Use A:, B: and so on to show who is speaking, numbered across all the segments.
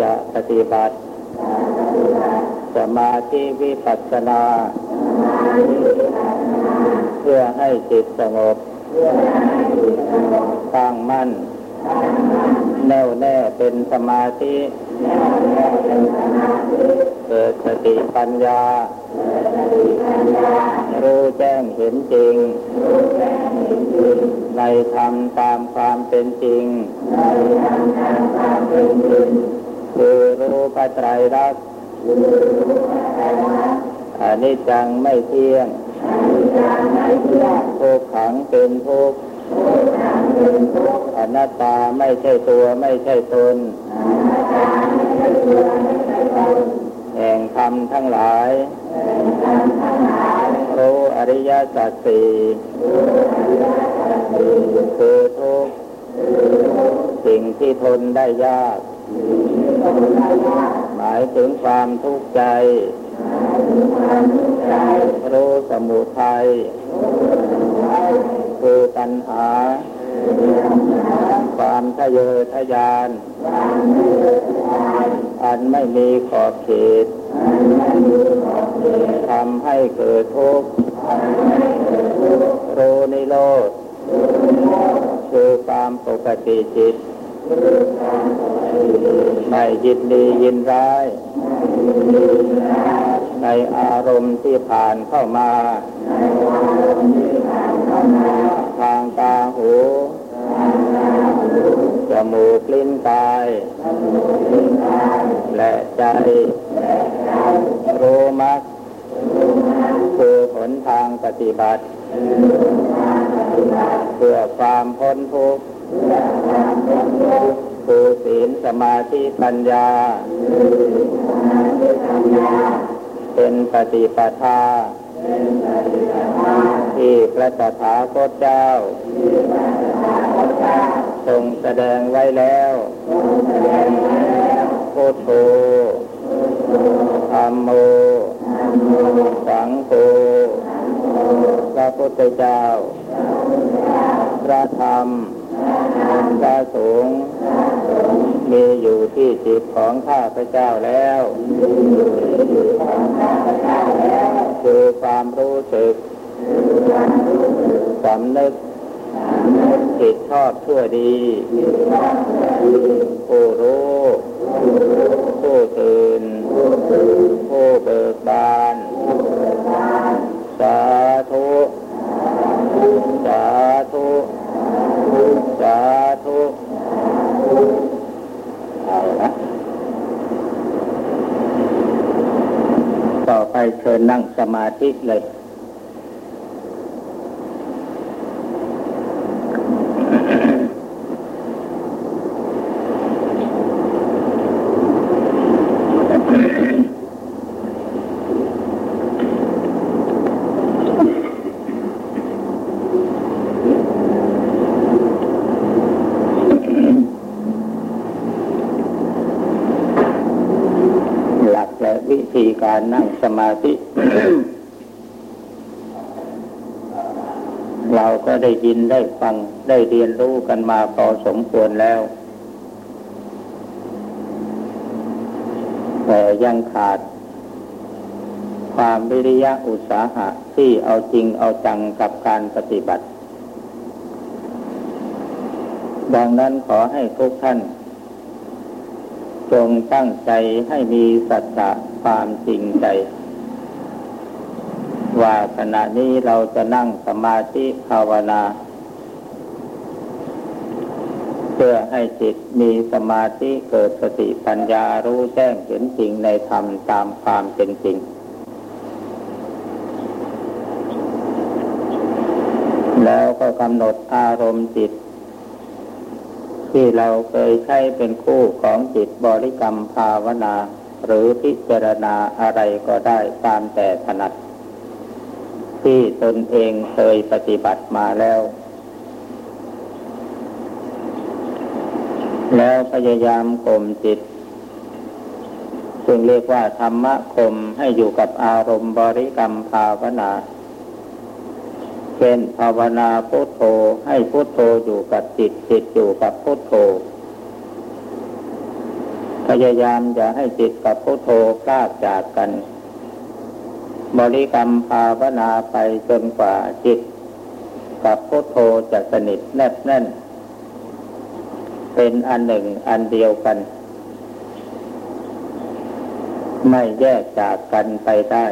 A: จะปฏิบัติ สมาธิวิปัสสนา เพื่อให้จิตสงบตั้งมั่น แน่วแน่เป็นสมาธิ เกิดสติปัญญา รู้แจ้งเห็นจริง ในธรรมตามความเป็นจริง คือรู้พระไตรลักษณ์อนิจจังไม่เที่ยงทุกขังเป็นทุกข์อนัตตาไม่ใช่ตัวไม่ใช่ตนแห่งธรรมทั้งหลายรู้อริยสัจสี่คือทุกข์สิ่งที่ทนได้ยาก หมายถึงความทุกข์ใจ รู้สมุทัยคือตัณหา ความทะเยอทะยาน อันไม่มีขอบเขตทำให้เกิดทุกข์รู้นิโรธคือความปกติจิต ไม่ยินดียินร้าย ในอารมณ์ที่ผ่านเข้ามา ทางตาหูจมูกลิ้นกาย และใจ รู้มักคือหนทางปฏิบัติ เพื่อความพ้นทุกข์ คือศีลสมาธิปัญญา เป็นปฏิปทา ที่พระตถาคตเจ้า ทรงแสดงไว้แล้วพุทโธธรรมโม สังโฆพระพุทธเจ้า พระธรรมพระสงฆ์ มีอยู่ที่จิตของข้าพเจ้าแล้ว คือความรู้สึกสำนึกผิดชอบชั่วดีผู้รู้ผู้ตื่นผู้เบิกบานสาธุ สาธุ สาธุเอาละ ต่อไปเชิญนั่งสมาธิเลย หลักและวิธี การนั่งสมาธิ เราก็ได้ยินได้ฟังได้เรียนรู้กันมาพอสมควรแล้ว แต่ยังขาด ความวิริยะอุตสาหะที่เอาจริงเอาจังกับการปฏิบัติ ดังนั้นขอให้ทุกท่าน งตั้งใจให้มีสัจจะความจริงใจ ว่าขณะนี้เราจะนั่งสมาธิภาวนา เพื่อให้จิตมีสมาธิเกิดสติปัญญารู้แจ้งเห็นจริงในธรรมตามความเป็นจริง แล้วก็กำหนดอารมณ์จิต ที่เราเคยใช้เป็นคู่ของจิตบริกรรมภาวนา หรือพิจารณาอะไรก็ได้ตามแต่ถนัด ที่ตนเองเคยปฏิบัติมาแล้ว แล้วพยายามข่มจิตซึ่งเรียกว่าธรรมะข่มให้อยู่กับอารมณ์บริกรรมภาวนา เช่นภาวนาพุทโธให้พุทโธอยู่กับจิตจิตอยู่กับพุทโธ พยายามอย่าให้จิตกับพุทโธกล้าจากกัน บริกรรมภาวนาไปจนกว่าจิต กับพุทโธจะสนิทแนบแน่น เป็นอันหนึ่งอันเดียวกัน ไม่แยกจากกันไปได้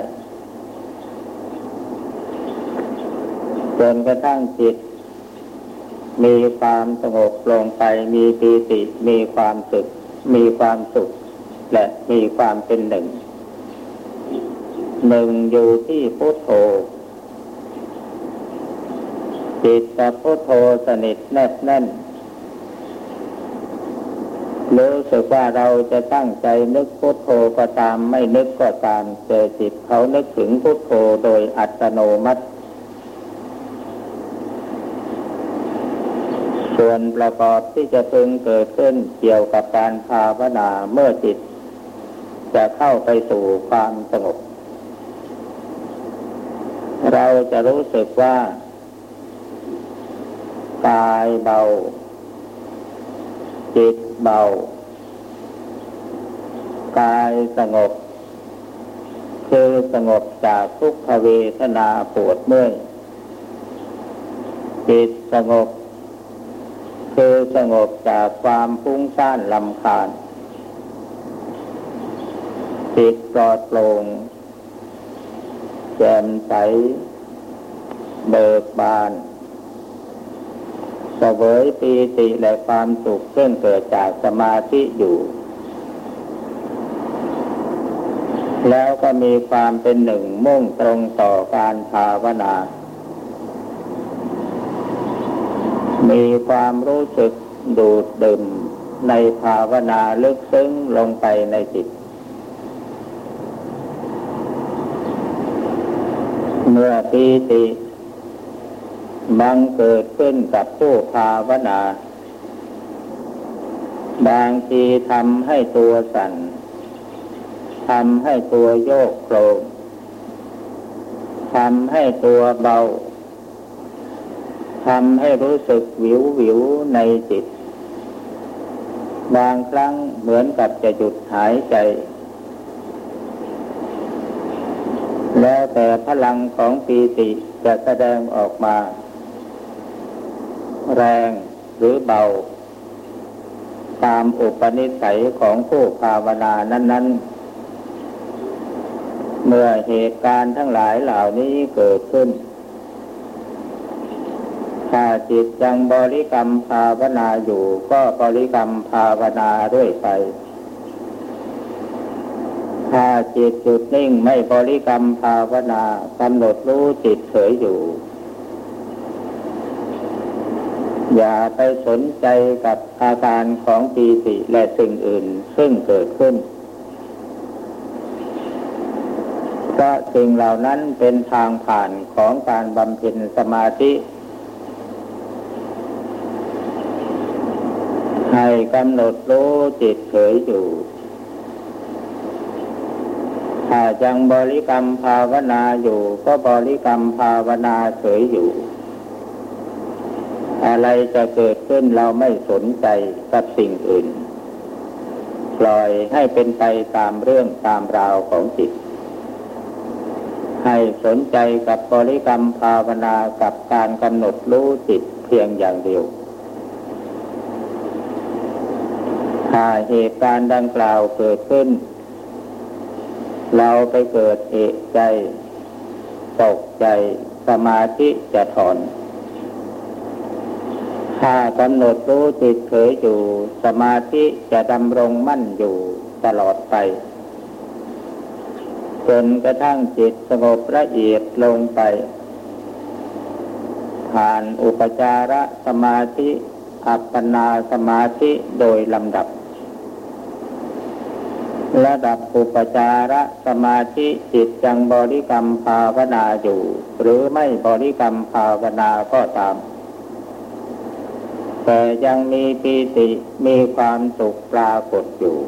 A: จนกระทั่งจิต มีความสงบลงไปมีปีติมีความสุขมีความสุข และมีความเป็นหนึ่ง หนึ่งอยู่ที่พุทโธจิตกับพุทโธสนิทแนบแน่นรู้สึกว่าเราจะตั้งใจนึกพุทโธก็ตามไม่นึกก็ตามเจอจิตเขานึกถึงพุทโธโดยอัตโนมัติ ส่วนประกอบที่จะพึงเกิดขึ้นเกี่ยวกับการภาวนาเมื่อจิต จะเข้าไปสู่ความสงบ เราจะรู้สึกว่ากายเบา จิตเบา กายสงบ คือสงบจากทุกขเวทนาปวดเมื่อยจิตสงบ คือสงบจากความฟุ้งซ่านลำคาญจิตปลอดโปร่งแจ่มใส เบิกบานสเวยปีติและความสุขซึ่งเกิดจากสมาธิอยู่ แล้วก็มีความเป็นหนึ่งมุ่งตรงต่อการภาวนา มีความรู้สึกดูดดื่มในภาวนาลึกซึ้งลงไปในจิต เมื่อปีติบังเกิดขึ้นกับผู้ภาวนา บางทีทำให้ตัวสั่นทำให้ตัวโยกโครมทำให้ตัวเบา ทำให้รู้สึกวิววิวในจิต บางครั้งเหมือนกับจะหยุดหายใจ แล้วแต่พลังของปีติจะแสดงออกมา แรงหรือเบา ตามอุปนิสัยของผู้ภาวนานั้น ๆเมื่อเหตุการณ์ทั้งหลายเหล่านี้เกิดขึ้น ถ้าจิตยังบริกรรมภาวนาอยู่ ก็บริกรรมภาวนาด้วยไป ถ้าจิตจุดนิ่งไม่บริกรรมภาวนากำหนดรู้จิตเฉยอยู่ อย่าไปสนใจกับอาการของปีติและสิ่งอื่นซึ่งเกิดขึ้นเพราะสิ่งเหล่านั้นเป็นทางผ่านของการบำเพ็ญสมาธิ ให้กำหนดรู้จิตเฉยอยู่ ถ้ายังบริกรรมภาวนาอยู่ ก็บริกรรมภาวนาเฉยอยู่ อะไรจะเกิดขึ้นเราไม่สนใจกับสิ่งอื่น ปล่อยให้เป็นไปตามเรื่องตามราวของจิต ให้สนใจกับบริกรรมภาวนากับการกำหนดรู้จิตเพียงอย่างเดียว ถ้าเหตุการณ์ดังกล่าวเกิดขึ้น เราไปเกิดเอกใจ ตกใจสมาธิจะถอน ถ้ากำหนดรู้จิตเฉยอยู่ สมาธิจะดำรงมั่นอยู่ตลอดไปจนกระทั่งจิตสงบละเอียดลงไป ผ่านอุปจารสมาธิ อัปปนาสมาธิโดยลำดับ ระดับอุปจารสมาธิจิตยังบริกรรมภาวนาอยู่ หรือไม่บริกรรมภาวนาก็ตาม แต่ยังมีปีติมีความสุขปรากฏอยู่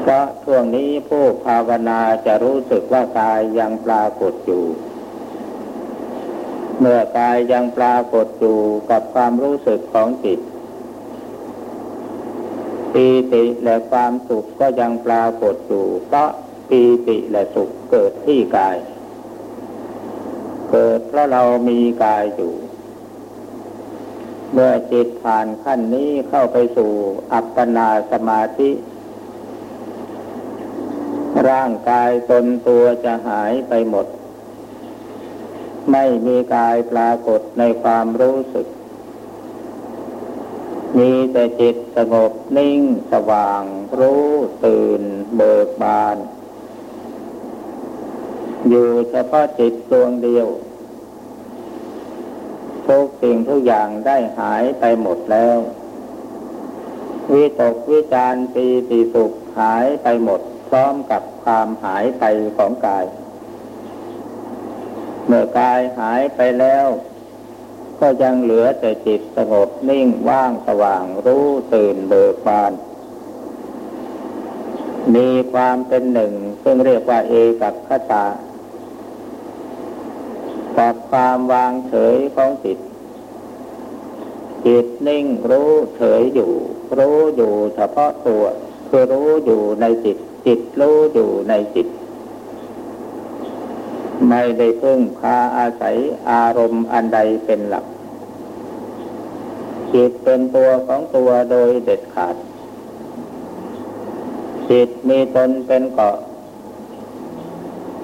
A: เพราะช่วงนี้ผู้ภาวนาจะรู้สึกว่ากายยังปรากฏอยู่ เมื่อกายยังปรากฏอยู่กับความรู้สึกของจิต ปีติและความสุขก็ยังปรากฏอยู่เพราะปีติและสุขเกิดที่กาย เกิดเพราะเรามีกายอยู่ เมื่อจิตผ่านขั้นนี้เข้าไปสู่อัปปนาสมาธิ ร่างกายตนตัวจะหายไปหมด ไม่มีกายปรากฏในความรู้สึก มีแต่จิตสงบนิ่งสว่าง รู้ตื่นเบิกบาน อยู่เฉพาะจิตดวงเดียวทุกสิ่งทุกอย่างได้หายไปหมดแล้ว วิตกวิจารปีติสุขหายไปหมด พร้อมกับความหายไปของกาย เมื่อกายหายไปแล้ว ก็ยังเหลือแต่จิตสงบนิ่งว่างสว่างรู้ตื่นเบิกบาน มีความเป็นหนึ่ง ซึ่งเรียกว่าเอกับขตากับความวางเฉยของจิต จิตนิ่งรู้เฉยอยู่ รู้อยู่เฉพาะตัว คือรู้อยู่ในจิต จิตรู้อยู่ในจิต ไม่ได้พึ่งพาอาศัยอารมณ์อันใดเป็นหลัก จิตเป็นตัวของตัวโดยเด็ดขาด จิตมีตนเป็นเกาะ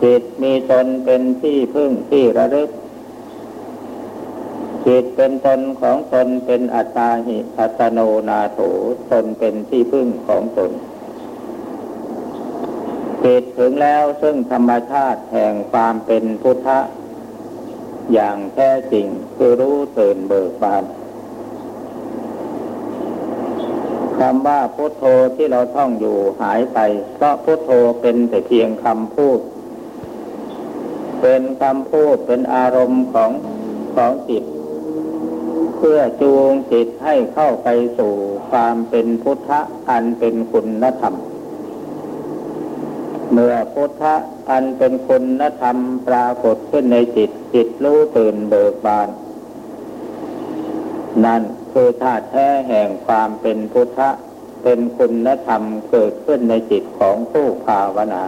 A: จิตมีตนเป็นที่พึ่งที่ระลึก จิตเป็นตนของตนเป็นอัตตาหิอัตโนนาโถตนเป็นที่พึ่งของตน จิตถึงแล้วซึ่งธรรมชาติแห่งความเป็นพุทธะ อย่างแท้จริงคือรู้ตื่นเบิกบานคำว่าพุทโธที่เราท่องอยู่หายไป เพราะพุทโธเป็นแต่เพียงคำพูด เป็นคำพูดเป็นอารมณ์ของของจิต เพื่อจูงจิตให้เข้าไปสู่ความเป็นพุทธะอันเป็นคุณธรรม เมื่อพุทธะอันเป็นคุณธรรมปรากฏขึ้นในจิต จิตรู้ตื่นเบิกบาน นั่นคือธาตุแท้แห่งความเป็นพุทธะเป็นคุณธรรมเกิดขึ้นในจิตของผู้ภาวนา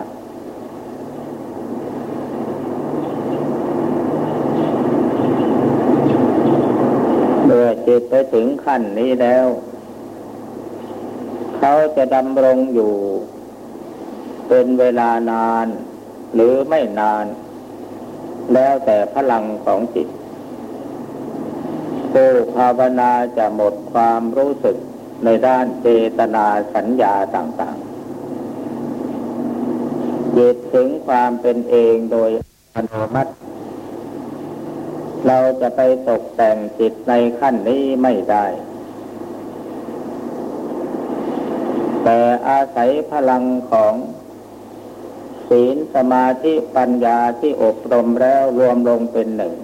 A: เมื่อจิตไปถึงขั้นนี้แล้ว เขาจะดำรงอยู่ เป็นเวลานาน หรือไม่นาน แล้วแต่พลังของจิตผู้ภาวนาจะหมดความรู้สึกในด้านเจตนาสัญญาต่างๆจิตถึงความเป็นเองโดยอัตโนมัติ เราจะไปตกแต่งจิตในขั้นนี้ไม่ได้ แต่อาศัยพลังของ ศีลสมาธิปัญญาที่อบรมแล้วรวมลงเป็นหนึ่ง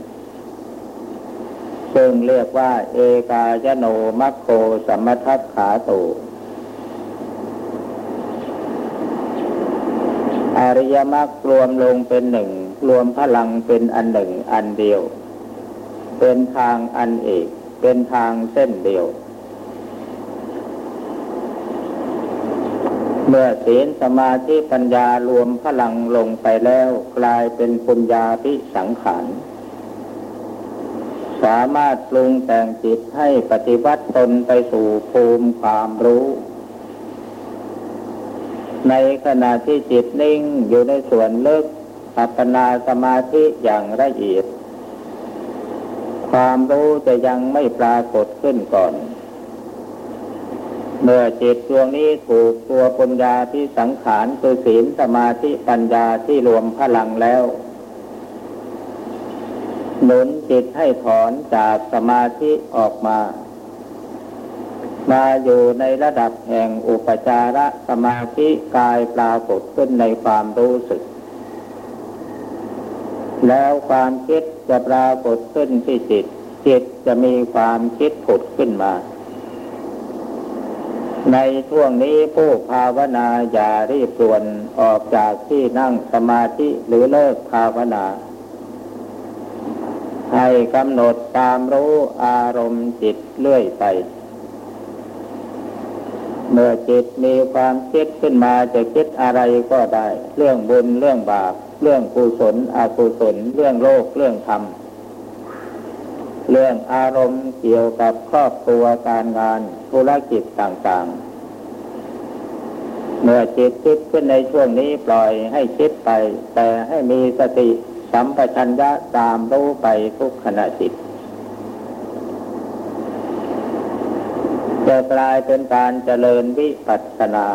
A: ซึ่งเรียกว่า เอกายโนมัคโคสมทัตขาตูอริยมรรครวมลงเป็นหนึ่ง รวมพลังเป็นอันหนึ่งอันเดียว เป็นทางอันเอก เป็นทางเส้นเดียว เมื่อศีลสมาธิปัญญารวมพลังลงไปแล้วกลายเป็นปุญญาพิสังขารสามารถปรุงแต่งจิตให้ปฏิวัติตนไปสู่ภูมิความรู้ ในขณะที่จิตนิ่งอยู่ในส่วนลิกอัปปนาสมาธิอย่างละเอียด ความรู้จะยังไม่ปรากฏขึ้นก่อน เมื่อจิตดวงนี้ถูกตัวปัญญาที่สังขารคือศีลสมาธิปัญญาที่รวมพลังแล้ว หนุนจิตให้ถอนจากสมาธิออกมา มาอยู่ในระดับแห่งอุปจารสมาธิกายปรากฏขึ้นในความรู้สึก แล้วความคิดจะปรากฏขึ้นที่จิต จิตจะมีความคิดผุดขึ้นมา ในช่วงนี้ผู้ภาวนาอย่ารีบด่วนออกจากที่นั่งสมาธิหรือเลิกภาวนา ให้กำหนดตามรู้อารมณ์จิตเลื่อยไป เมื่อจิตมีความคิดขึ้นมาจะคิดอะไรก็ได้ เรื่องบุญเรื่องบาป เรื่องกุศลอกุศล เรื่องโลกเรื่องธรรม เรื่องอารมณ์เกี่ยวกับครอบครัวการงานธุรกิจต่างๆ เมื่อจิตคิดขึ้นในช่วงนี้ปล่อยให้คิดไป แต่ให้มีสติสัมปชัญญะตามรู้ไปทุกขณะจิตจะกลายเป็นการเจริญวิปัสสนา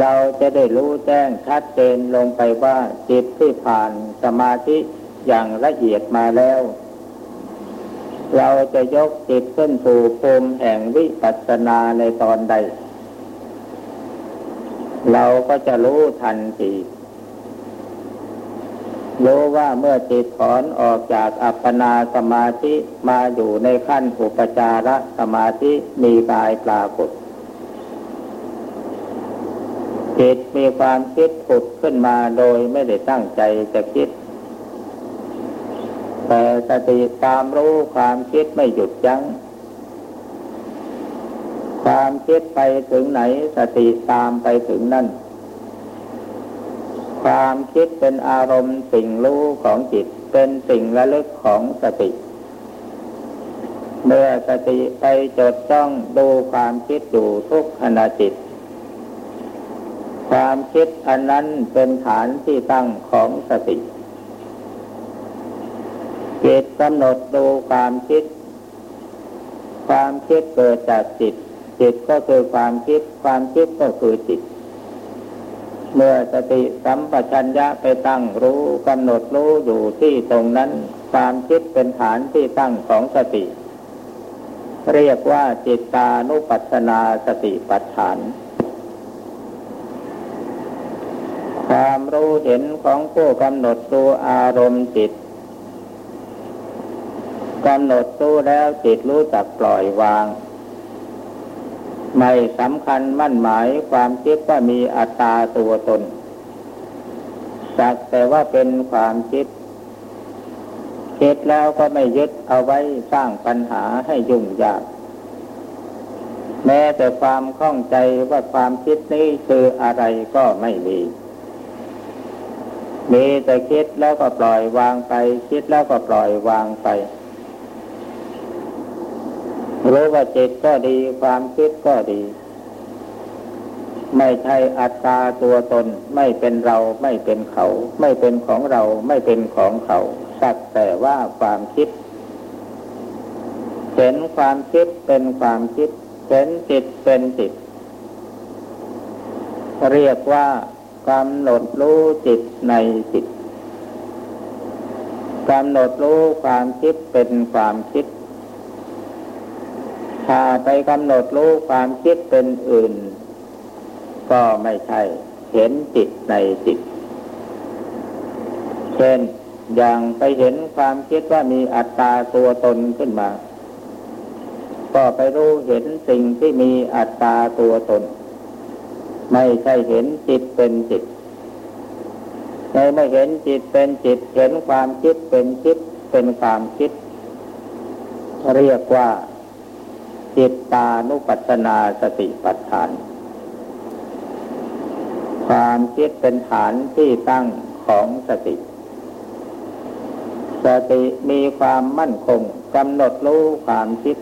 A: เราจะได้รู้แจ้งชัดเจนลงไปว่าจิตที่ผ่านสมาธิ อย่างละเอียดมาแล้ว เราจะยกจิตขึ้นสู่ภูมิแห่งวิปัสสนาในตอนใด เราก็จะรู้ทันทีรู้ว่าเมื่อจิตถอนออกจากอัปปนาสมาธิมาอยู่ในขั้นอุปจารสมาธิมีกายปรากฏจิตมีความคิดผุดขึ้นมาโดยไม่ได้ตั้งใจจะคิด แต่สติตามรู้ความคิดไม่หยุดยัง้ง ความคิดไปถึงไหนสติตามไปถึงนั่น ความคิดเป็นอารมณ์สิ่งรู้ของจิตเป็นสิ่งระลึกของสติ เมื่อสติไปจดจ้องดูความคิดอยู่ทุกขณะจิต ความคิดอันนั้นเป็นฐานที่ตั้งของสติ จิตกำหนดดูความคิด ความคิดเกิดจากจิต จิตก็คือความคิด ความคิดก็คือจิต เมื่อสติสัมปชัญญะไปตั้งรู้กำหนดรู้อยู่ที่ตรงนั้น ความคิดเป็นฐานที่ตั้งของสติ เรียกว่าจิตตานุปัสสนาสติปัฏฐานความรู้เห็นของผู้กำหนดตัวอารมณ์จิต กำหนดตู้แล้วจิตรู้จักปล่อยวาง ไม่สำคัญมั่นหมายความคิดว่ามีอัตตาตัวตนสักแต่ว่าเป็นความคิดคิดแล้วก็ไม่ยึดเอาไว้สร้างปัญหาให้ยุ่งยาก แม้แต่ความข้องใจว่าความคิดนี้คืออะไรก็ไม่มีมีแต่คิดแล้วก็ปล่อยวางไป คิดแล้วก็ปล่อยวางไป รู้ว่าจิตก็ดีความคิดก็ดี ไม่ใช่อัตตาตัวตน ไม่เป็นเราไม่เป็นเขา ไม่เป็นของเราไม่เป็นของเขาสักแต่ว่าความคิด เห็นความคิดเป็นความคิด เห็นจิตเป็นจิต เรียกว่ากำหนดรู้จิตในจิตกำหนดรู้ความคิดเป็นความคิด ถ้าไปกำหนดรู้ความคิดเป็นอื่น ก็ไม่ใช่เห็นจิตในจิต เช่นอย่างไปเห็นความคิดว่ามีอัตตาตัวตนขึ้นมา ก็ไปรู้เห็นสิ่งที่มีอัตตาตัวตน ไม่ใช่เห็นจิตเป็นจิตในไม่เห็นจิตเป็นจิต เห็นความคิดเป็นคิดเป็นความคิด เรียกว่า จิตตานุปัสนาสติปัฏฐาน ความคิดเป็นฐานที่ตั้งของสติ สติมีความมั่นคงกำหนดรู้ความคิด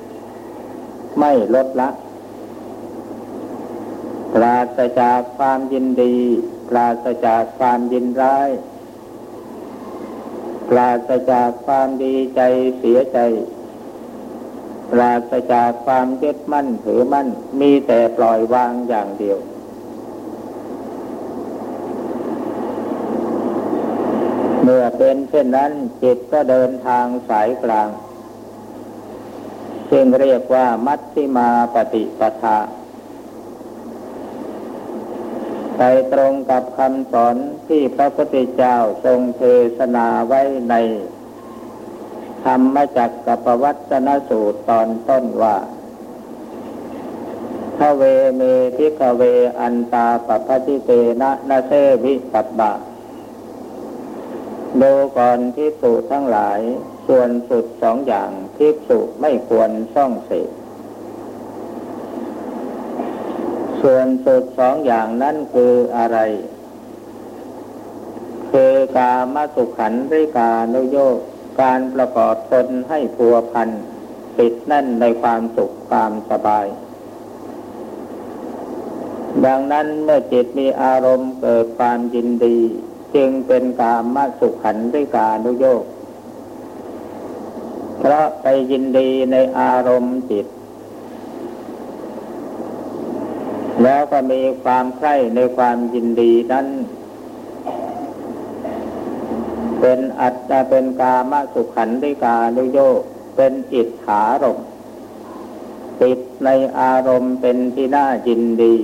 A: ไม่ลดละ ปราศจากความยินดี ปราศจากความยินร้าย ปราศจากความดีใจเสียใจ ปราศจากความยึดมั่นถือมั่น มีแต่ปล่อยวางอย่างเดียว เมื่อเป็นเช่นนั้นจิตก็เดินทางสายกลาง ซึ่งเรียกว่ามัชฌิมาปฏิปทาไปตรงกับคำสอนที่พระพุทธเจ้าทรงเทศนาไว้ใน ธรรมจักกับปวัตนสูตรตอนต้นว่าทเวเมพิกเวอันตาปปติเตนะนาเซวิปับบะดูก่อนที่สุทั้งหลาย ส่วนสุดสองอย่างที่สุไม่ควรซ่องเสพส่วนสุดสองอย่างนั้นคืออะไร คือกามสุขันริกานุโยก การประกอบตนให้พัวพันติดแน่นในความสุขความสบาย ดังนั้นเมื่อจิตมีอารมณ์เกิดความยินดี จึงเป็นกามสุขขันริกานุโยกเพราะไปยินดีในอารมณ์จิต แล้วก็มีความใคร่ในความยินดีนั้น เป็นอัตจะเป็นกามสุขันธิกานุโยเป็นอิทธารมติดในอารมณ์เป็นที่น่ายินดี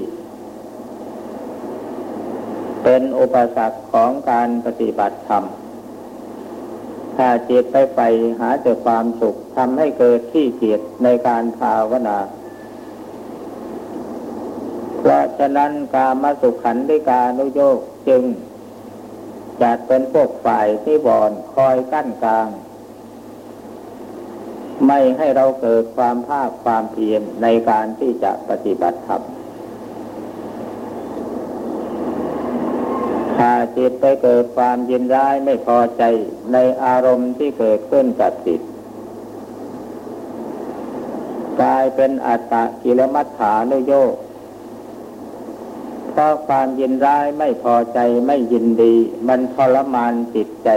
A: เป็นอุปสรรคของการปฏิบัติธรรม ถ้าจิตไปไปหาแต่ความสุขทำให้เกิดที่เกียรในการภาวนา เพราะฉะนั้นกามสุขขันธิกานุโยกจึง จัดเป็นพวกฝ่ายที่บอนคอยกั้นกลาง ไม่ให้เราเกิดความภาคความเพียรในการที่จะปฏิบัติธรรมถ้าจิตไปเกิดความยินร้ายไม่พอใจในอารมณ์ที่เกิดขึ้นกับจิตกลายเป็นอัตตะกิลมัฏฐานุโยกเพ ราะความยินร้ายไม่พอใจไม่ยินดี มันทรมานจิตใจ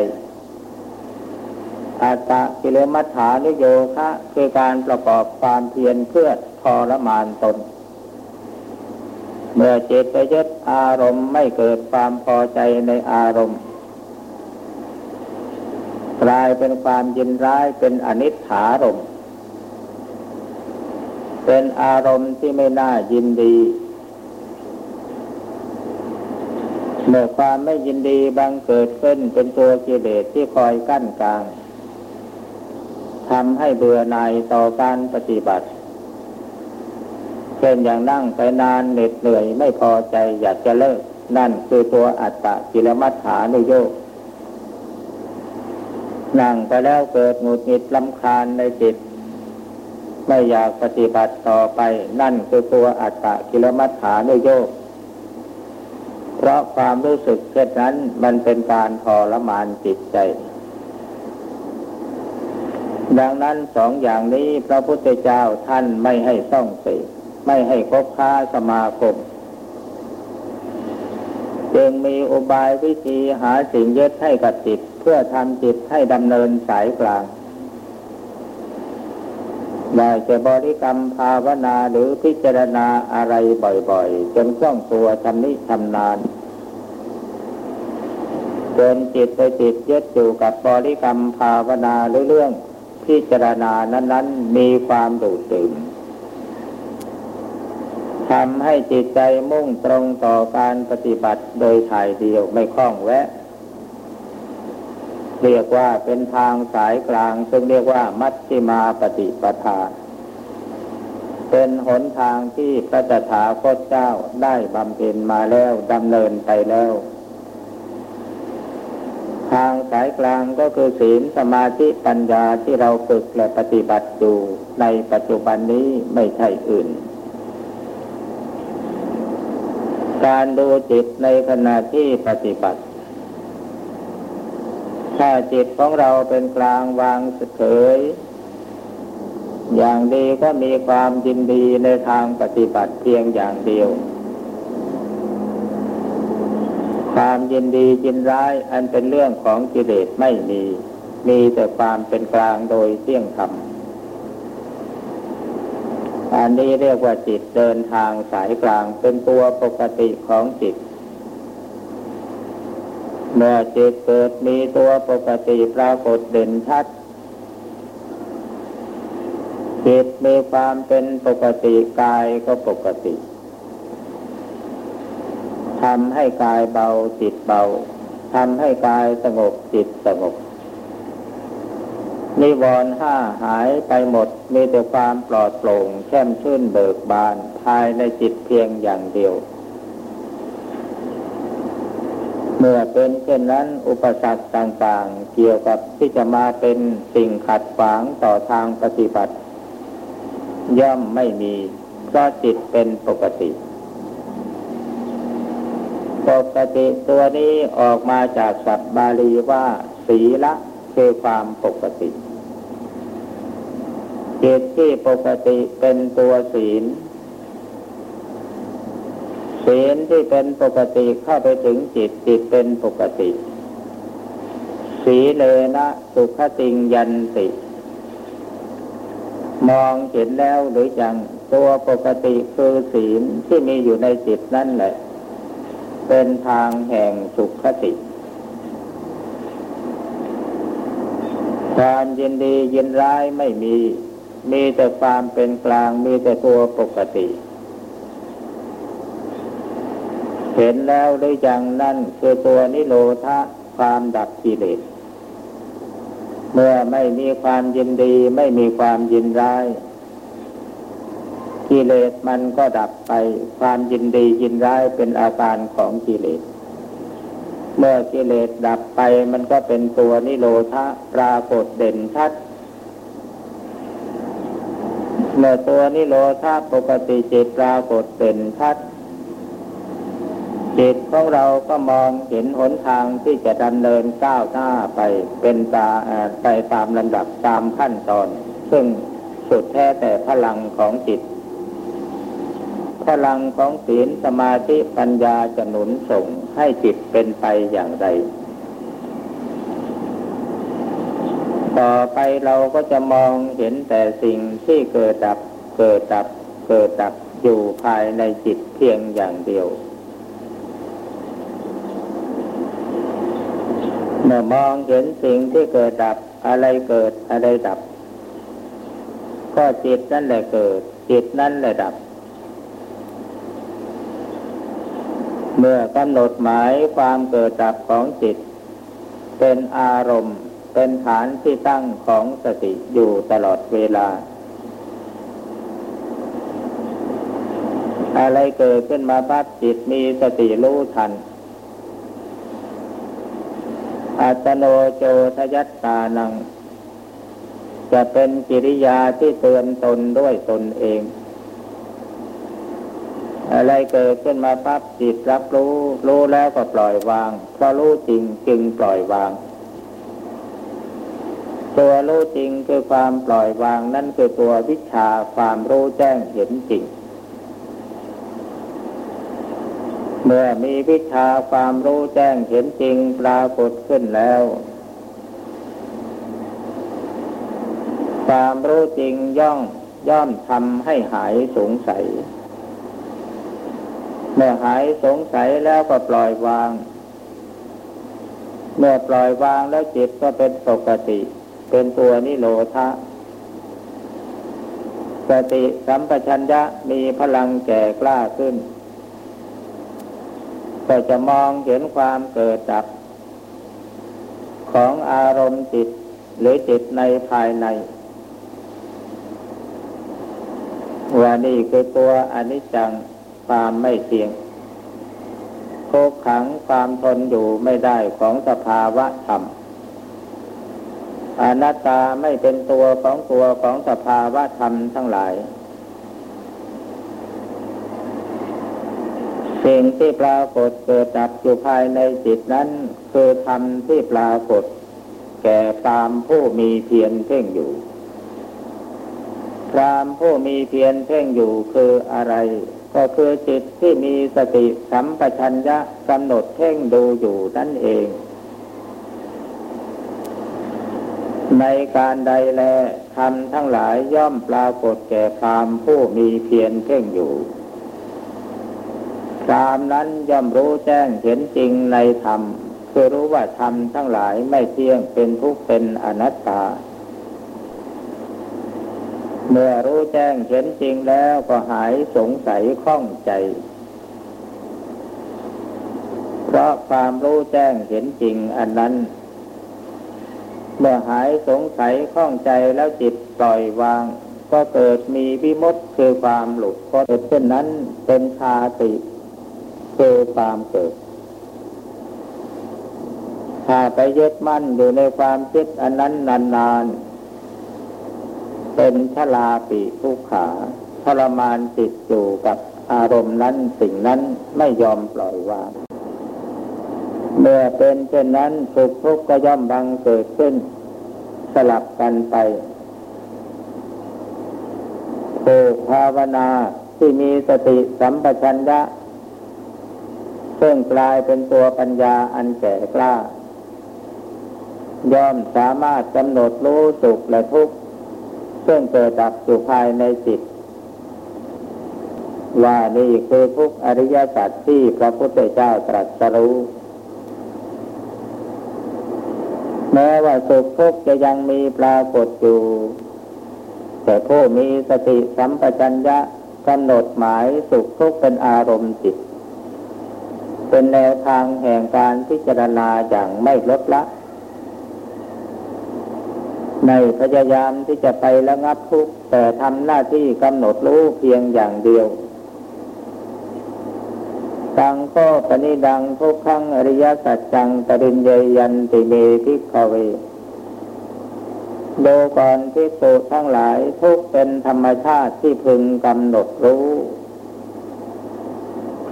A: อัตะกิเลมัฏฐานุโยคะคือการประกอบความเพียรเพื่อทรมานตน เมื่อจิตไปยึดอารมณ์ไม่เกิดความพอใจในอารมณ์กลายเป็นความยินร้ายเป็นอนิจฐารมเป็นอารมณ์ที่ไม่น่ายินดี เมื่อความไม่ยินดีบังเกิดขึ้นเป็นตัวกิเลสที่คอยกั้นกลางทำให้เบื่อหน่ายต่อการปฏิบัติเช่นอย่างนั่งไปนานเหน็ดเหนื่อยไม่พอใจอยากจะเลิก นั่นคือตัวอัตตะกิลมัฏฐานุโยกนั่งไปแล้วเกิดหงุดหงิดลำคาญในจิต ไม่อยากปฏิบัติต่อไป นั่นคือตัวอัตตะกิลมัฏฐานุโยก เพราะความรู้สึกเช่นนั้นมันเป็นการทรมานจิตใจ ดังนั้นสองอย่างนี้พระพุทธเจ้าท่านไม่ให้ต้องเสกไม่ให้คบค้าสมาคม จึงมีอุบายวิธีหาสิ่งยึดให้กับจิต เพื่อทำจิตให้ดำเนินสายกลาง ได้จะบริกรรมภาวนาหรือพิจารณาอะไรบ่อยๆ จนคล่องตัวชำนิชำนาญจนจิตไปติดยึดอยู่กับบริกรรมภาวนาหรือเรื่องพิจารณานั้น ๆ มีความดูดดื่มทำให้จิตใจมุ่งตรงต่อการปฏิบัติโดยถ่ายเดียวไม่คล้องแวะ เรียกว่าเป็นทางสายกลาง ซึ่งเรียกว่ามัชฌิมาปฏิปทา เป็นหนทางที่พระตถาคตเจ้าได้บำเพ็ญมาแล้วดำเนินไปแล้ว ทางสายกลางก็คือศีลสมาธิปัญญาที่เราฝึกและปฏิบัติอยู่ในปัจจุบันนี้ไม่ใช่อื่นการดูจิตในขณะที่ปฏิบัติ ถ้าจิตของเราเป็นกลางวางเฉย อย่างดีก็มีความยินดีในทางปฏิบัติเพียงอย่างเดียว ความยินดียินร้ายอันเป็นเรื่องของกิเลสไม่มี มีแต่ความเป็นกลางโดยเที่ยงธรรมอันนี้เรียกว่าจิตเดินทางสายกลางเป็นตัวปกติของจิต เมื่อจิตเกิดมีตัวปกติปรากฏเด่นชัด จิตมีความเป็นปกติกายก็ปกติทำให้กายเบาจิตเบาทำให้กายสงบจิตสงบนิวรณ์ห้าหายไปหมดมีแต่ความปลอดโปร่งแช่มชื่นเบิกบานภายในจิตเพียงอย่างเดียว เมื่อเป็นเช่นนั้นอุปสรรคต่างๆ เกี่ยวกับที่จะมาเป็นสิ่งขัดขวางต่อทางปฏิบัติ ย่อมไม่มีเพราะจิตเป็นปกติ ปกติตัวนี้ออกมาจากศัพท์บาลีว่าศีละคือความปกติจิตที่ปกติเป็นตัวศีล ศีลที่เป็นปกติเข้าไปถึงจิตจิตเป็นปกติ สีเลนะสุขติงยันติ มองเห็นแล้วหรือยังตัวปกติคือศีลที่มีอยู่ในจิตนั่นแหละ เป็นทางแห่งสุขติ ความยินดียินร้ายไม่มี มีแต่ความเป็นกลางมีแต่ตัวปกติ เห็นแล้วหรือยังนั่นคือตัวนิโรธะความดับกิเลส เมื่อไม่มีความยินดีไม่มีความยินร้ายกิเลสมันก็ดับไปความยินดียินร้ายเป็นอาการของกิเลส เมื่อกิเลสดับไปมันก็เป็นตัวนิโรธาปรากฏเด่นชัดเมื่อตัวนิโรธาปกติจิตปรากฏเด่นชัด จิตของเราก็มองเห็นหนทางที่จะดำเนินก้าวหน้าไปเป็นตาไปตามลำดับตามขั้นตอน ซึ่งสุดแท้แต่พลังของจิต พลังของศีลสมาธิปัญญาจะหนุนส่งให้จิตเป็นไปอย่างไรต่อไปเราก็จะมองเห็นแต่สิ่งที่เกิดดับ เกิดดับ เกิดดับอยู่ภายในจิตเพียงอย่างเดียว มื่อมองเห็นสิ่งที่เกิดดับอะไรเกิดอะไรดับ ก็จิตนั่นแหละเกิด จิตนั่นแหละดับ เมื่อกำหนดหมายความเกิดดับของจิต เป็นอารมณ์เป็นฐานที่ตั้งของสติอยู่ตลอดเวลา อะไรเกิดขึ้นมาปั๊บจิตมีสติรู้ทัน อัตโนโจทยัตตานัง จะเป็นกิริยาที่เตือนตนด้วยตนเอง อะไรเกิดขึ้นมาปั๊บจิตรับรู้ รู้แล้วก็ปล่อยวาง เพราะรู้จริงจึงปล่อยวาง ตัวรู้จริงคือความปล่อยวางนั่นคือตัววิชาความรู้แจ้งเห็นจริง เมื่อมีวิชาความรู้แจ้งเห็นจริงปรากฏขึ้นแล้ว ความรู้จริงย่องย่อมทำให้หายสงสัย เมื่อหายสงสัยแล้วก็ปล่อยวาง เมื่อปล่อยวางแล้วจิตก็เป็นปกติ เป็นตัวนิโรธะสติสัมปชัญญะมีพลังแก่กล้าขึ้น ก็จะมองเห็นความเกิดดับ ของอารมณ์จิตหรือจิตในภายใน ว่านี่คือตัวอนิจจังความไม่เที่ยงทุกขังความทนอยู่ไม่ได้ของสภาวะธรรมอนัตตาไม่เป็นตัวของตัวของสภาวะธรรมทั้งหลาย สิ่งที่ปรากฏเกิดดับอยู่ภายในจิตนั้น คือธรรมที่ปรากฏ แก่ตามผู้มีเพียรเพ่งอยู่พรามผู้มีเพียรเพ่งอยู่คืออะไร ก็คือจิตที่มีสติสัมปชัญญะกำหนดเพ่งดูอยู่นั่นเอง ในการใดแลทำทั้งหลายย่อมปรากฏแก่พรามผู้มีเพียรเพ่งอยู่ พรามนั้นย่อมรู้แจ้งเห็นจริงในธรรมคือรู้ว่าธรรมทั้งหลายไม่เที่ยงเป็นทุกข์เป็นอนัตตา เมื่อรู้แจ้งเห็นจริงแล้วก็หายสงสัยข้องใจ เพราะความรู้แจ้งเห็นจริงอันนั้น เมื่อหายสงสัยข้องใจแล้วจิตปล่อยวาง ก็เกิดมีวิมุตคือความหลุดพ้นเช่นนั้นเป็นชาติ คือความเกิด ถ้าไปยึดมั่นอยู่ในความคิดอันนั้นนานๆ เป็นชลาปีทุกขาทรมานติดอยู่กับอารมณ์นั้นสิ่งนั้นไม่ยอมปล่อยวาง เมื่อเป็นเช่นนั้นสุขทุกข์ก็ย่อมบังเกิดขึ้น สลับกันไปผู้ภาวนาที่มีสติสัมปชัญญะ ซึ่งกลายเป็นตัวปัญญาอันแก่กล้า ย่อมสามารถกำหนดรู้สุขและทุกข์ ซึ่งเกิดดับอยู่ภายในจิต ว่านี่คือทุกอริยสัจที่พระพุทธเจ้าตรัสรู้แม้ว่าสุขทุกข์จะยังมีปรากฏอยู่ แต่ผู้มีสติสัมปชัญญะกำหนดหมายสุขทุกข์เป็นอารมณ์จิต เป็นแนวทางแห่งการพิจารณาอย่างไม่ลดละ ในพยายามที่จะไประงับทุกข์แต่ทำหน้าที่กำหนดรู้เพียงอย่างเดียวตังก็ปณิดังทุกขังอริยสัจจังตริญเยยันติเมทิกเวโดก่อนที่สุทั้งหลายทุกเป็นธรรมชาติที่พึงกำหนดรู้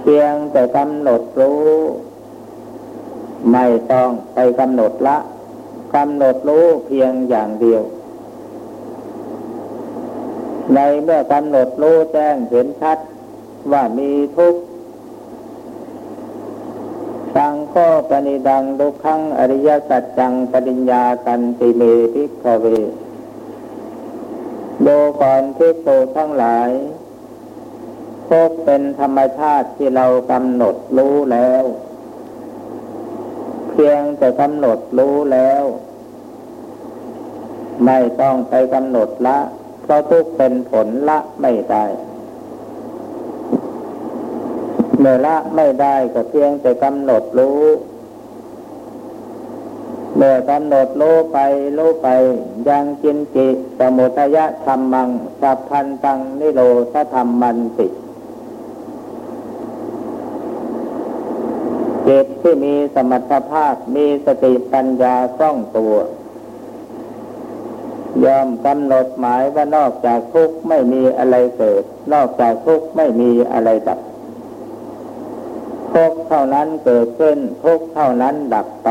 A: เพียงแต่กำหนดรู้ ไม่ต้องไปกำหนดละกำหนดรู้เพียงอย่างเดียว ในเมื่อกำหนดรู้แจ้งเห็นชัดว่ามีทุกข์สังก็ปณิดังดุกขังอริยสัจจังปริญญาตันติเมพิกเวโดก่อนที่โตทั้งหลาย พบเป็นธรรมชาติที่เรากำหนดรู้แล้ว เพียงแต่กำหนดรู้แล้ว ไม่ต้องไปกำหนดละ เพราะทุกเป็นผลละไม่ได้เมื่อละไม่ได้ก็เพียงแต่กำหนดรู้ เมื่อกำหนดรู้ไปรู้ไป ยังจินจิ สมุทยะธรรมัง สัพพันตังนิโรธธรรมมันติ จิตที่มีสมรรถภาพมีสติปัญญาคล่องตัว ยอมกำหนดหมายว่านอกจากทุกข์ไม่มีอะไรเกิด นอกจากทุกข์ไม่มีอะไรดับทุกเท่านั้นเกิดขึ้นทุกเท่านั้นดับไป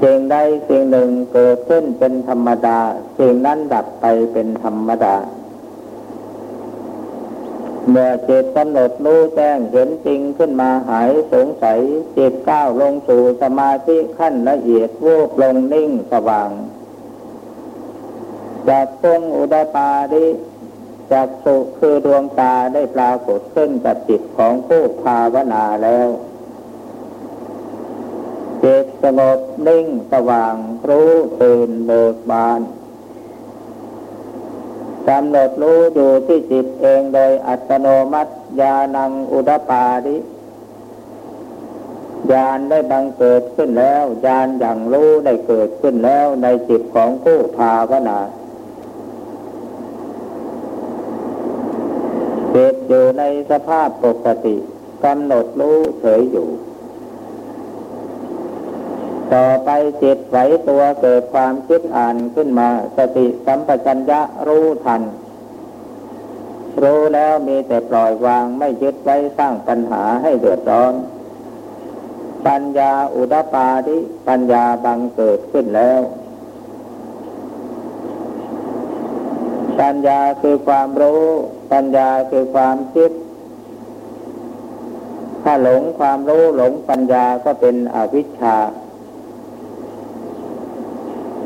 A: สิ่งใดสิ่งหนึ่งเกิดขึ้นเป็นธรรมดาสิ่งนั้นดับไปเป็นธรรมดา เมื่อจิตกำหนดรู้แจ้งเห็นจริงขึ้นมาหายสงสัยจิตก้าวลงสู่สมาธิขั้นละเอียดวูบลงนิ่งสว่างจากพงอุดปาดิจักสุคือดวงตาได้ปรากฏขึ้นกับจิตของผู้ภาวนาแล้วจิตสงบนิ่งสว่างรู้ตื่นเบิกบาน กำหนดรู้อยู่ที่จิตเองโดยอัตโนมัติญาณังอุดปาดิญาณได้บังเกิดขึ้นแล้วญาณอย่างรู้ได้เกิดขึ้นแล้วในจิตของผู้ภาวนาจิตอยู่ในสภาพปกติกำหนดรู้เฉยอยู่ ต่อไปจิตไหวตัวเกิดความคิดอ่านขึ้นมา สติสัมปชัญญะรู้ทัน รู้แล้วมีแต่ปล่อยวางไม่ยึดไว้สร้างปัญหาให้เดือดร้อน ปัญญาอุดปาดิปัญญาบังเกิดขึ้นแล้ว ปัญญาคือความรู้ ปัญญาคือความคิดถ้าหลงความรู้หลงปัญญาก็เป็นอวิชชา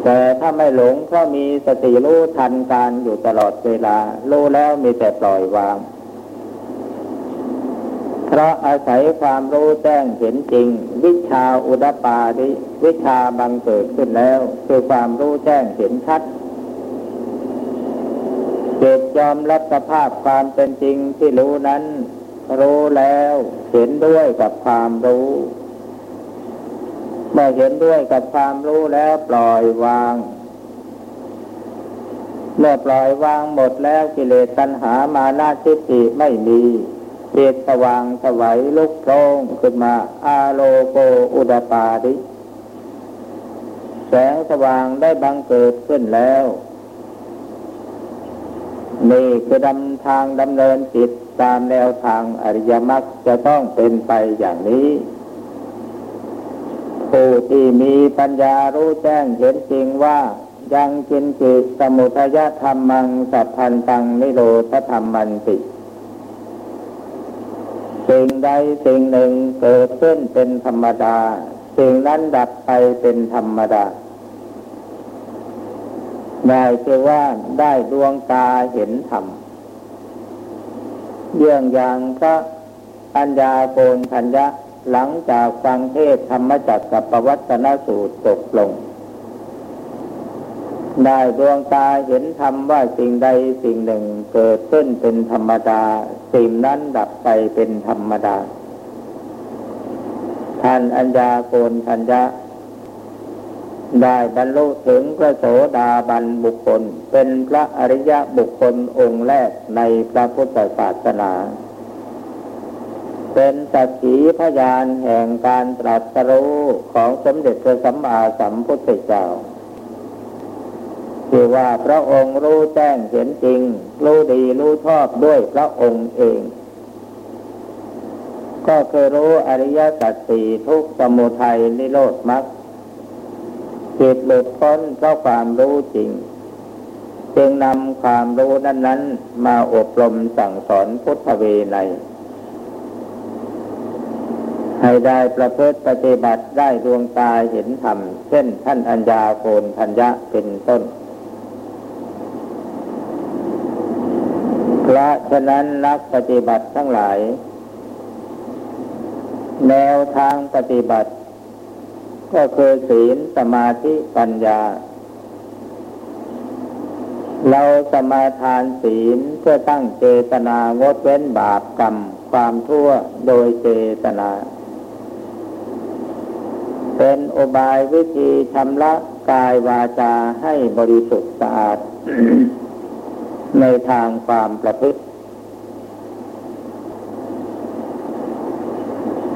A: แต่ถ้าไม่หลงก็มีสติรู้ทันการอยู่ตลอดเวลา รู้แล้วมีแต่ปล่อยวาง เพราะอาศัยความรู้แจ้งเห็นจริง วิชาอุดปาดิวิชาบังเกิดขึ้นแล้ว คือความรู้แจ้งเห็นชัดเจิตยอมรับสภาพความเป็นจริงที่รู้นั้น รู้แล้วเห็นด้วยกับความรู้ เมื่อเห็นด้วยกับความรู้แล้วปล่อยวาง เมื่อปล่อยวางหมดแล้วกิเลสตัณหามานาทิฏฐิไม่มีจิตสว่างสวัยลุกโพลงขึ้นมา อาโลโกอุดปาดิแสงสว่างได้บังเกิดขึ้นแล้ว นี่คือดำทางดำเนินจิตตามแนวทางอริยมรรคจะต้องเป็นไปอย่างนี้ ผู้ที่มีปัญญารู้แจ้งเห็นจริงว่ายังกินจิตสมุทยธรรมังสัพพันตังนิโรธธรรมันติสิ่งใดสิ่งหนึ่งเกิดขึ้นเป็นธรรมดา สิ่งนั้นดับไปเป็นธรรมดา ได้คือว่าได้ดวงตาเห็นธรรมเยื่องอย่างพระปัญญาโกนทัญญะ หลังจากฟังเทศธรรมจักกับปวัตนสูตรจบลง ได้ดวงตาเห็นธรรมว่าสิ่งใดสิ่งหนึ่งเกิดขึ้นเป็นธรรมดา สิ่งนั้นดับไปเป็นธรรมดา ท่านอัญญาโกนทัญญะ ได้บรรลุถึงพระโสดาบันบุคคล เป็นพระอริยะบุคคลองค์แรกในพระพุทธศาสนา เป็นสักขีพยานแห่งการตรัสรู้ของสมเด็จพระสัมมาสัมพุทธเจ้าคือว่าพระองค์รู้แจ้งเห็นจริง รู้ดีรู้ชอบด้วยพระองค์เอง ก็คือรู้อริยสัจสี่ทุกสมุทัยนิโรธมรรคจิตหลุดพ้นเพราะความรู้จริง จึงนำความรู้นั้น ๆ มาอบรมสั่งสอนพุทธเวไน ให้ได้ประพฤติปฏิบัติได้ดวงตาเห็นธรรม เช่นท่านอัญญาโกนทัญญะเป็นต้น เพราะฉะนั้นนักปฏิบัติทั้งหลาย แนวทางปฏิบัติ ก็คือศีลสมาธิปัญญา เราสมาทานศีลเพื่อตั้งเจตนางดเว้นบาปกรรมความทั่วโดยเจตนา เป็นอบายวิธีชำระกายวาจาให้บริสุทธิ์สะอาด ในทางความประพฤติ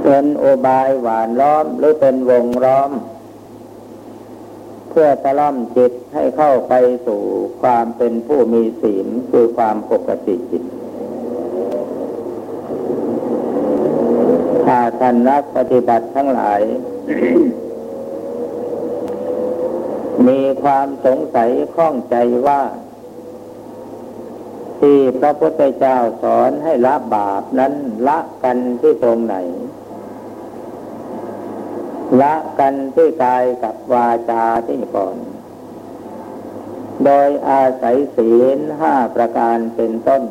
A: เป็นโอบายหวานล้อมหรือเป็นวงล้อม เพื่อตะล่อมจิตให้เข้าไปสู่ความเป็นผู้มีศีลคือความปกติจิต ถ้าท่านนักปฏิบัติทั้งหลาย มีความสงสัยข้องใจว่า ที่พระพุทธเจ้าสอนให้ละบาปนั้นละกันที่ตรงไหน ละกันที่กายกับวาจาที่ก่อน โดยอาศัยศีลห้าประการเป็นต้น